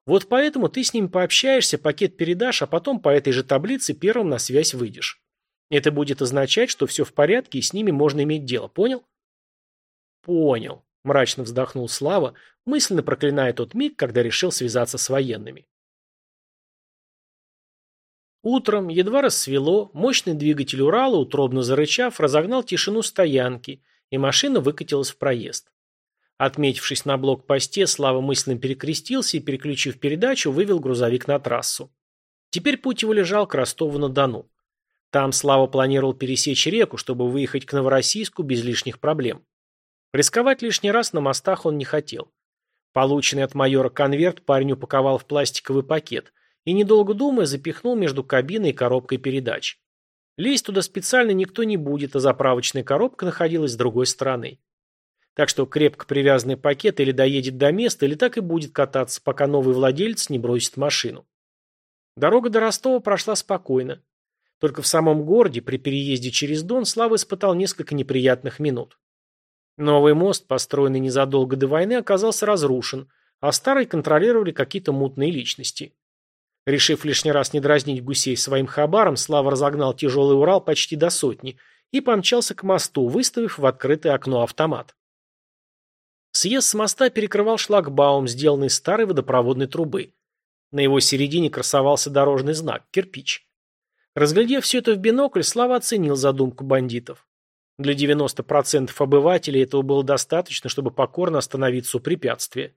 Вот поэтому ты с ними пообщаешься, пакет передашь, а потом по этой же таблице первым на связь выйдешь. Это будет означать, что все в порядке и с ними можно иметь дело, понял?» «Понял», — мрачно вздохнул Слава, мысленно проклиная тот миг, когда решил связаться с военными. Утром, едва рассвело, мощный двигатель Урала, утробно зарычав, разогнал тишину стоянки, и машина выкатилась в проезд. Отметившись на блокпосте, Слава мысленно перекрестился и, переключив передачу, вывел грузовик на трассу. Теперь путь его лежал к Ростову-на-Дону. Там Слава планировал пересечь реку, чтобы выехать к Новороссийску без лишних проблем. Рисковать лишний раз на мостах он не хотел. Полученный от майора конверт парень упаковал в пластиковый пакет – и, недолго думая, запихнул между кабиной и коробкой передач. Лезть туда специально никто не будет, а заправочная коробка находилась с другой стороны. Так что крепко привязанный пакет или доедет до места, или так и будет кататься, пока новый владелец не бросит машину. Дорога до Ростова прошла спокойно. Только в самом городе, при переезде через Дон, Слава испытал несколько неприятных минут. Новый мост, построенный незадолго до войны, оказался разрушен, а старый контролировали какие-то мутные личности. Решив лишний раз не дразнить гусей своим хабаром, Слава разогнал тяжелый Урал почти до сотни и помчался к мосту, выставив в открытое окно автомат. Съезд с моста перекрывал шлагбаум, сделанный из старой водопроводной трубы. На его середине красовался дорожный знак – кирпич. Разглядев все это в бинокль, Слава оценил задумку бандитов. Для 90% обывателей этого было достаточно, чтобы покорно остановиться у препятствия.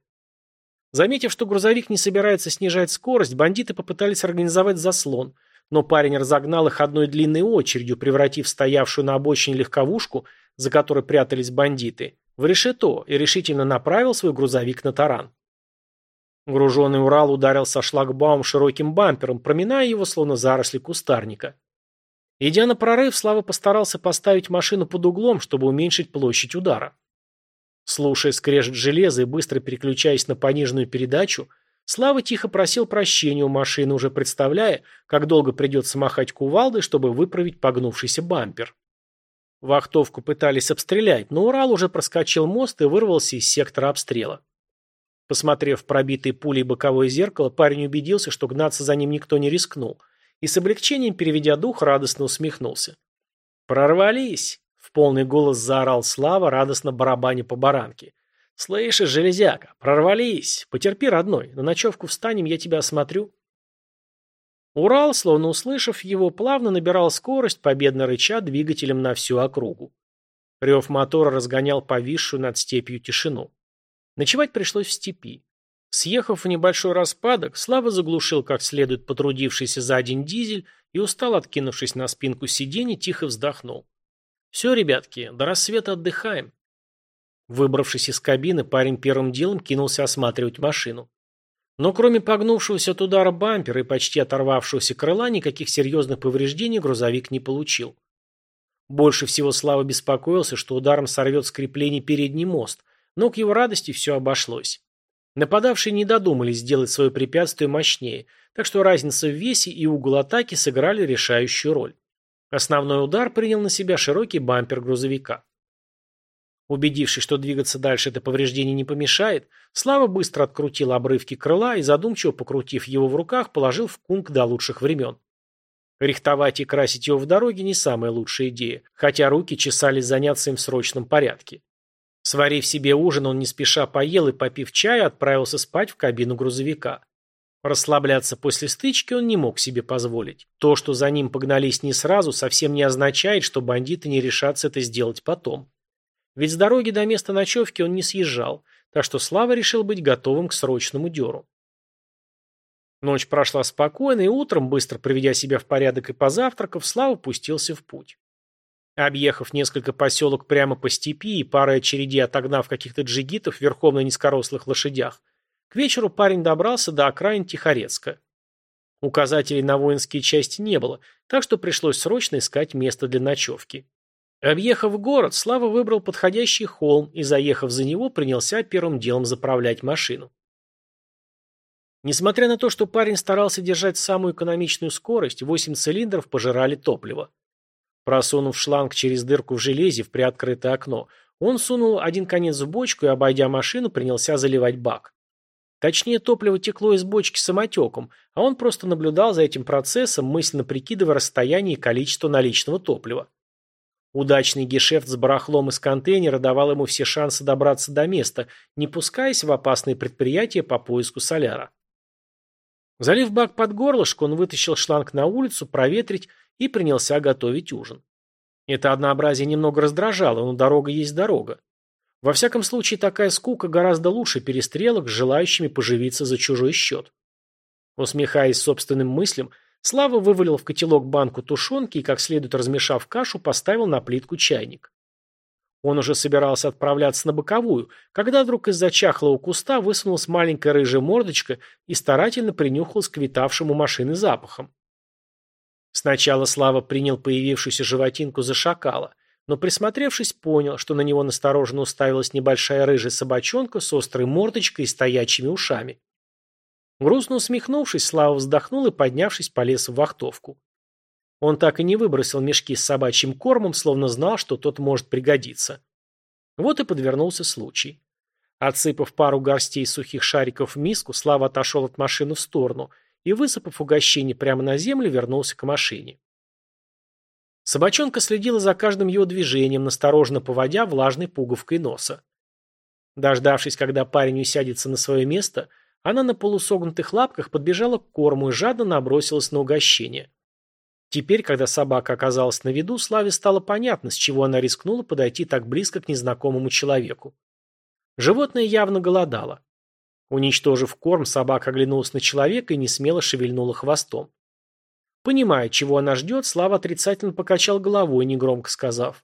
Заметив, что грузовик не собирается снижать скорость, бандиты попытались организовать заслон, но парень разогнал их одной длинной очередью, превратив стоявшую на обочине легковушку, за которой прятались бандиты, в решето и решительно направил свой грузовик на таран. Груженный Урал ударил со шлагбаум широким бампером, проминая его, словно заросли кустарника. Идя на прорыв, Слава постарался поставить машину под углом, чтобы уменьшить площадь удара. Слушая скрежет железа и быстро переключаясь на пониженную передачу, Слава тихо просил прощения у машины, уже представляя, как долго придется махать кувалдой, чтобы выправить погнувшийся бампер. Вахтовку пытались обстрелять, но Урал уже проскочил мост и вырвался из сектора обстрела. Посмотрев пробитые пулей боковое зеркало, парень убедился, что гнаться за ним никто не рискнул, и с облегчением, переведя дух, радостно усмехнулся. «Прорвались!» — в полный голос заорал Слава, радостно барабаня по баранке. «Слышишь, железяка, прорвались! Потерпи, родной, на ночевку встанем, я тебя осмотрю». Урал, словно услышав его, плавно набирал скорость, победно рыча двигателем на всю округу. Рев мотора разгонял повисшую над степью тишину. Ночевать пришлось в степи. Съехав в небольшой распадок, Слава заглушил как следует потрудившийся за день дизель и устал, откинувшись на спинку сиденья, тихо вздохнул. «Все, ребятки, до рассвета отдыхаем». Выбравшись из кабины, парень первым делом кинулся осматривать машину. Но кроме погнувшегося от удара бампера и почти оторвавшегося крыла, никаких серьезных повреждений грузовик не получил. Больше всего Слава беспокоился, что ударом сорвет с крепления передний мост, но к его радости все обошлось. Нападавшие не додумались сделать свое препятствие мощнее, так что разница в весе и угол атаки сыграли решающую роль. Основной удар принял на себя широкий бампер грузовика. Убедившись, что двигаться дальше это повреждение не помешает, Слава быстро открутил обрывки крыла и, задумчиво покрутив его в руках, положил в кунг до лучших времен. Рихтовать и красить его в дороге не самая лучшая идея, хотя руки чесались заняться им в срочном порядке. Сварив себе ужин, он не спеша поел и, попив чая, отправился спать в кабину грузовика. Расслабляться после стычки он не мог себе позволить. То, что за ним погнались не сразу, совсем не означает, что бандиты не решатся это сделать потом. Ведь с дороги до места ночевки он не съезжал, так что Слава решил быть готовым к срочному деру. Ночь прошла спокойно, и утром, быстро приведя себя в порядок и позавтракав, Слава пустился в путь. Объехав несколько поселок прямо по степи и парой очередей отогнав каких-то джигитов верхом на низкорослых лошадях, к вечеру парень добрался до окраин Тихорецка. Указателей на воинские части не было, так что пришлось срочно искать место для ночевки. Объехав город, Слава выбрал подходящий холм и, заехав за него, принялся первым делом заправлять машину. Несмотря на то, что парень старался держать самую экономичную скорость, восемь цилиндров пожирали топливо. Просунув шланг через дырку в железе в приоткрытое окно, он сунул один конец в бочку и, обойдя машину, принялся заливать бак. Точнее, топливо текло из бочки самотеком, а он просто наблюдал за этим процессом, мысленно прикидывая расстояние и количество наличного топлива. Удачный гешефт с барахлом из контейнера давал ему все шансы добраться до места, не пускаясь в опасные предприятия по поиску соляра. Залив бак под горлышко, он вытащил шланг на улицу, проветрить и принялся готовить ужин. Это однообразие немного раздражало, но дорога есть дорога. Во всяком случае, такая скука гораздо лучше перестрелок с желающими поживиться за чужой счет. Усмехаясь собственным мыслям, Слава вывалил в котелок банку тушенки и, как следует размешав кашу, поставил на плитку чайник. Он уже собирался отправляться на боковую, когда вдруг из-за чахлого куста высунулась маленькая рыжая мордочка и старательно принюхалась к витавшему машины запахом. Сначала Слава принял появившуюся животинку за шакала, но присмотревшись, понял, что на него настороженно уставилась небольшая рыжая собачонка с острой мордочкой и стоячими ушами. Грустно усмехнувшись, Слава вздохнул и, поднявшись, полез в вахтовку. Он так и не выбросил мешки с собачьим кормом, словно знал, что тот может пригодиться. Вот и подвернулся случай. Отсыпав пару горстей сухих шариков в миску, Слава отошел от машины в сторону – и, высыпав угощение прямо на землю, вернулся к машине. Собачонка следила за каждым его движением, настороженно поводя влажной пуговкой носа. Дождавшись, когда парень усядется на свое место, она на полусогнутых лапках подбежала к корму и жадно набросилась на угощение. Теперь, когда собака оказалась на виду, Славе стало понятно, с чего она рискнула подойти так близко к незнакомому человеку. Животное явно голодало. Уничтожив корм, собака оглянулась на человека и несмело шевельнула хвостом. Понимая, чего она ждет, Слава отрицательно покачал головой, негромко сказав.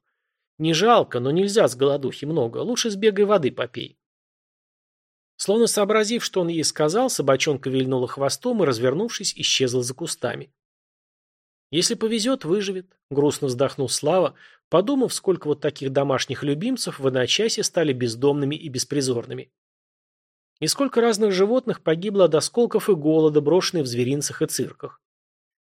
«Не жалко, но нельзя с голодухи много. Лучше сбегай воды попей». Словно сообразив, что он ей сказал, собачонка вильнула хвостом и, развернувшись, исчезла за кустами. «Если повезет, выживет», — грустно вздохнул Слава, подумав, сколько вот таких домашних любимцев в одночасье стали бездомными и беспризорными. И сколько разных животных погибло от осколков и голода, брошенных в зверинцах и цирках.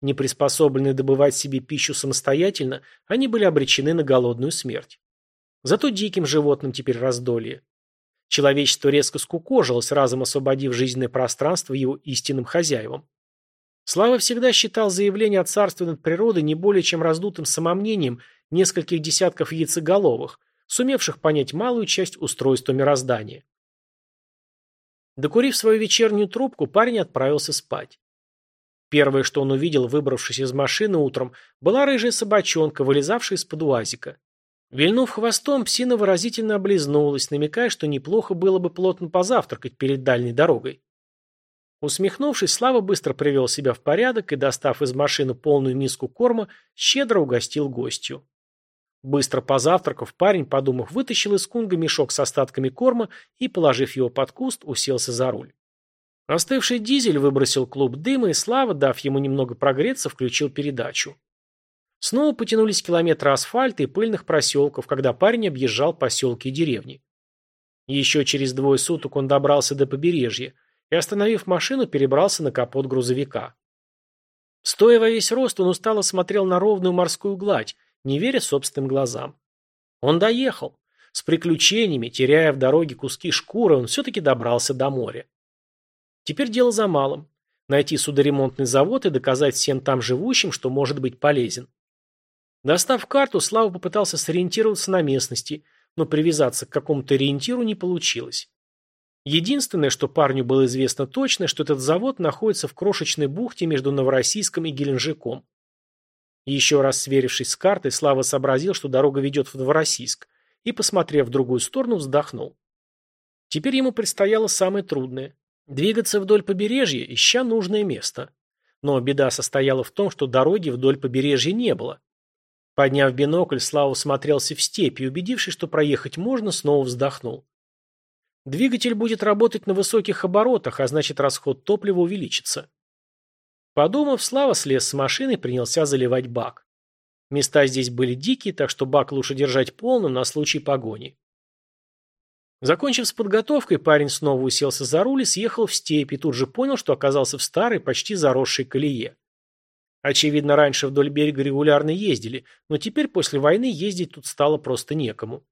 Не приспособленные добывать себе пищу самостоятельно, они были обречены на голодную смерть. Зато диким животным теперь раздолье. Человечество резко скукожилось, разом освободив жизненное пространство его истинным хозяевам. Слава всегда считал заявление о царстве над природой не более чем раздутым самомнением нескольких десятков яйцеголовых, сумевших понять малую часть устройства мироздания. Докурив свою вечернюю трубку, парень отправился спать. Первое, что он увидел, выбравшись из машины утром, была рыжая собачонка, вылезавшая из-под уазика. Вильнув хвостом, псина выразительно облизнулась, намекая, что неплохо было бы плотно позавтракать перед дальней дорогой. Усмехнувшись, Слава быстро привел себя в порядок и, достав из машины полную миску корма, щедро угостил гостью. Быстро позавтракав, парень, подумав, вытащил из кунга мешок с остатками корма и, положив его под куст, уселся за руль. Остывший дизель выбросил клуб дыма, и Слава, дав ему немного прогреться, включил передачу. Снова потянулись километры асфальта и пыльных проселков, когда парень объезжал поселки и деревни. Еще через двое суток он добрался до побережья и, остановив машину, перебрался на капот грузовика. Стоя во весь рост, он устало смотрел на ровную морскую гладь, не веря собственным глазам. Он доехал. С приключениями, теряя в дороге куски шкуры, он все-таки добрался до моря. Теперь дело за малым. Найти судоремонтный завод и доказать всем там живущим, что может быть полезен. Достав карту, Слава попытался сориентироваться на местности, но привязаться к какому-то ориентиру не получилось. Единственное, что парню было известно точно, что этот завод находится в крошечной бухте между Новороссийском и Геленджиком. Еще раз сверившись с картой, Слава сообразил, что дорога ведет в Новороссийск, и, посмотрев в другую сторону, вздохнул. Теперь ему предстояло самое трудное – двигаться вдоль побережья, ища нужное место. Но беда состояла в том, что дороги вдоль побережья не было. Подняв бинокль, Слава смотрелся в степь и, убедившись, что проехать можно, снова вздохнул. Двигатель будет работать на высоких оборотах, а значит расход топлива увеличится. Подумав, Слава слез с машины и принялся заливать бак. Места здесь были дикие, так что бак лучше держать полным на случай погони. Закончив с подготовкой, парень снова уселся за руль и съехал в степь, и тут же понял, что оказался в старой, почти заросшей колее. Очевидно, раньше вдоль берега регулярно ездили, но теперь после войны ездить тут стало просто некому.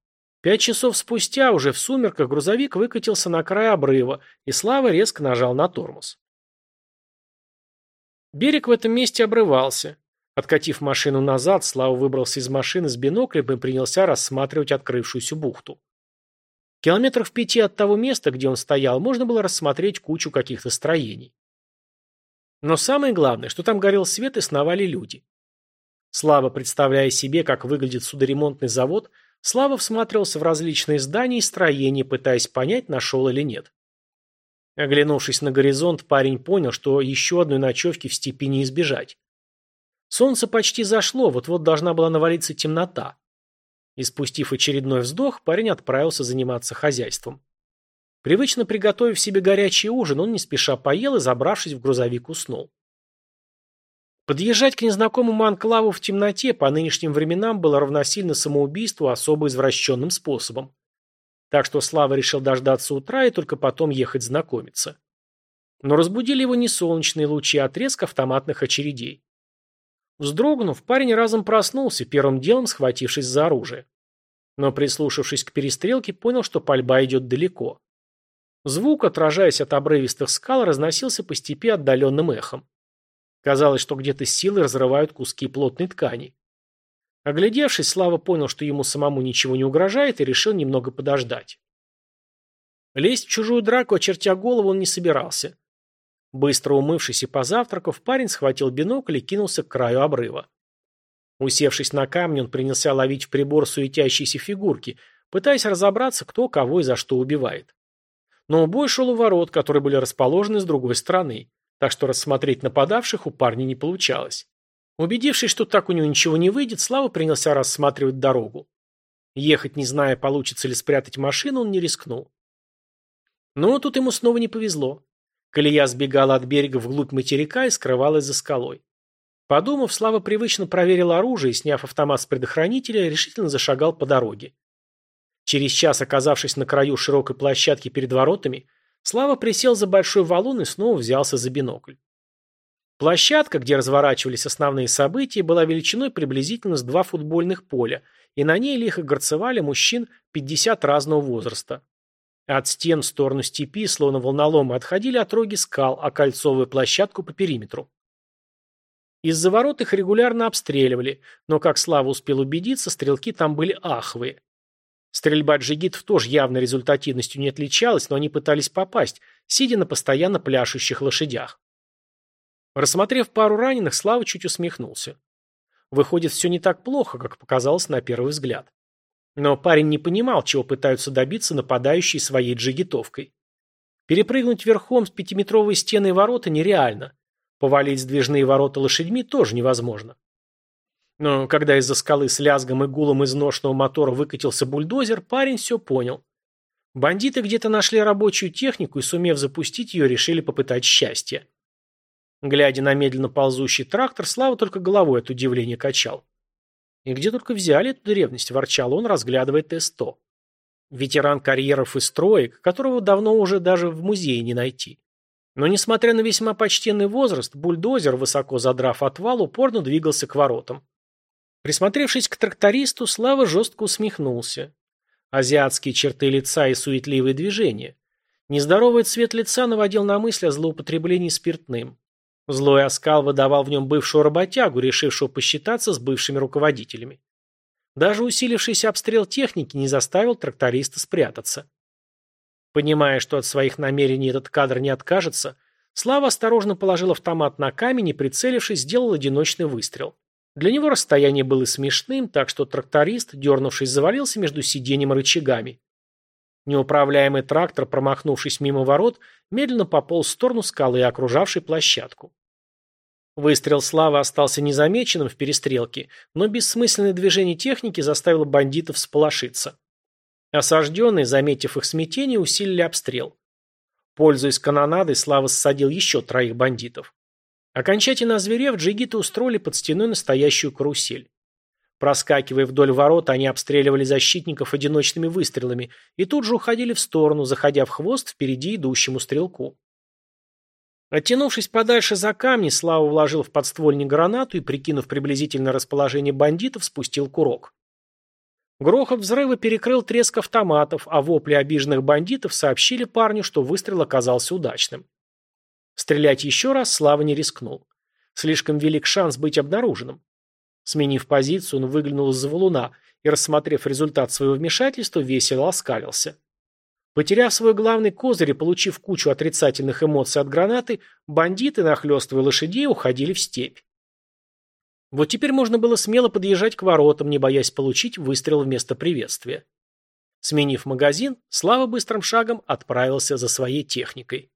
Пять часов спустя, уже в сумерках, грузовик выкатился на край обрыва, и Слава резко нажал на тормоз. Берег в этом месте обрывался. Откатив машину назад, Слава выбрался из машины с биноклем и принялся рассматривать открывшуюся бухту. Километров в пяти от того места, где он стоял, можно было рассмотреть кучу каких-то строений. Но самое главное, что там горел свет и сновали люди. Слабо представляя себе, как выглядит судоремонтный завод, Слава всматривался в различные здания и строения, пытаясь понять, нашел или нет. Оглянувшись на горизонт, парень понял, что еще одной ночевки в степи не избежать. Солнце почти зашло, вот-вот должна была навалиться темнота. И спустив очередной вздох, парень отправился заниматься хозяйством. Привычно приготовив себе горячий ужин, он не спеша поел и, забравшись в грузовик, уснул. Подъезжать к незнакомому анклаву в темноте по нынешним временам было равносильно самоубийству особо извращенным способом. Так что Слава решил дождаться утра и только потом ехать знакомиться. Но разбудили его не солнечные лучи, а треск автоматных очередей. Вздрогнув, парень разом проснулся, первым делом схватившись за оружие. Но прислушавшись к перестрелке, понял, что пальба идет далеко. Звук, отражаясь от обрывистых скал, разносился по степи отдаленным эхом. Казалось, что где-то силы разрывают куски плотной ткани. Оглядевшись, Слава понял, что ему самому ничего не угрожает, и решил немного подождать. Лезть в чужую драку, очертя голову, он не собирался. Быстро умывшись и позавтракав, парень схватил бинокль и кинулся к краю обрыва. Усевшись на камни, он принялся ловить в прибор суетящиеся фигурки, пытаясь разобраться, кто кого и за что убивает. Но бой шел у ворот, которые были расположены с другой стороны, так что рассмотреть нападавших у парня не получалось. Убедившись, что так у него ничего не выйдет, Слава принялся рассматривать дорогу. Ехать, не зная, получится ли спрятать машину, он не рискнул. Но тут ему снова не повезло. Колея сбегала от берега вглубь материка и скрывалась за скалой. Подумав, Слава привычно проверил оружие и, сняв автомат с предохранителя, решительно зашагал по дороге. Через час, оказавшись на краю широкой площадки перед воротами, Слава присел за большой валун и снова взялся за бинокль. Площадка, где разворачивались основные события, была величиной приблизительно с два футбольных поля, и на ней лихо горцевали мужчин 50 разного возраста. От стен в сторону степи, словно волноломы, отходили отроги скал, а кольцовую площадку по периметру. Из-за ворот их регулярно обстреливали, но, как Слава успел убедиться, стрелки там были аховые. Стрельба джигитов тоже явной результативностью не отличалась, но они пытались попасть, сидя на постоянно пляшущих лошадях. Рассмотрев пару раненых, Слава чуть усмехнулся. Выходит, все не так плохо, как показалось на первый взгляд. Но парень не понимал, чего пытаются добиться нападающие своей джигитовкой. Перепрыгнуть верхом с пятиметровой стены и ворота нереально. Повалить сдвижные ворота лошадьми тоже невозможно. Но когда из-за скалы с лязгом и гулом изношенного мотора выкатился бульдозер, парень все понял. Бандиты где-то нашли рабочую технику и, сумев запустить ее, решили попытать счастье. Глядя на медленно ползущий трактор, Слава только головой от удивления качал. И где только взяли эту древность, ворчал он, разглядывая Т-100. Ветеран карьеров и строек, которого давно уже даже в музее не найти. Но, несмотря на весьма почтенный возраст, бульдозер, высоко задрав отвал, упорно двигался к воротам. Присмотревшись к трактористу, Слава жестко усмехнулся. Азиатские черты лица и суетливые движения. Нездоровый цвет лица наводил на мысль о злоупотреблении спиртным. Злой оскал выдавал в нем бывшего работягу, решившего посчитаться с бывшими руководителями. Даже усилившийся обстрел техники не заставил тракториста спрятаться. Понимая, что от своих намерений этот кадр не откажется, Слава осторожно положил автомат на камень и, прицелившись, сделал одиночный выстрел. Для него расстояние было смешным, так что тракторист, дернувшись, завалился между сиденьем и рычагами. Неуправляемый трактор, промахнувшись мимо ворот, медленно пополз в сторону скалы, окружавшей площадку. Выстрел Славы остался незамеченным в перестрелке, но бессмысленное движение техники заставило бандитов сполошиться. Осажденные, заметив их смятение, усилили обстрел. Пользуясь канонадой, Слава ссадил еще троих бандитов. Окончательно озверев, джигиты устроили под стеной настоящую карусель. Проскакивая вдоль ворот, они обстреливали защитников одиночными выстрелами и тут же уходили в сторону, заходя в хвост впереди идущему стрелку. Оттянувшись подальше за камни, Слава вложил в подствольник гранату и, прикинув приблизительное расположение бандитов, спустил курок. Грохот взрыва перекрыл треск автоматов, а вопли обиженных бандитов сообщили парню, что выстрел оказался удачным. Стрелять еще раз Слава не рискнул. Слишком велик шанс быть обнаруженным. Сменив позицию, он выглянул из-за валуна и, рассмотрев результат своего вмешательства, весело оскалился. Потеряв свой главный козырь и получив кучу отрицательных эмоций от гранаты, бандиты, нахлёстывая лошадей, уходили в степь. Вот теперь можно было смело подъезжать к воротам, не боясь получить выстрел вместо приветствия. Сменив магазин, Слава быстрым шагом отправился за своей техникой.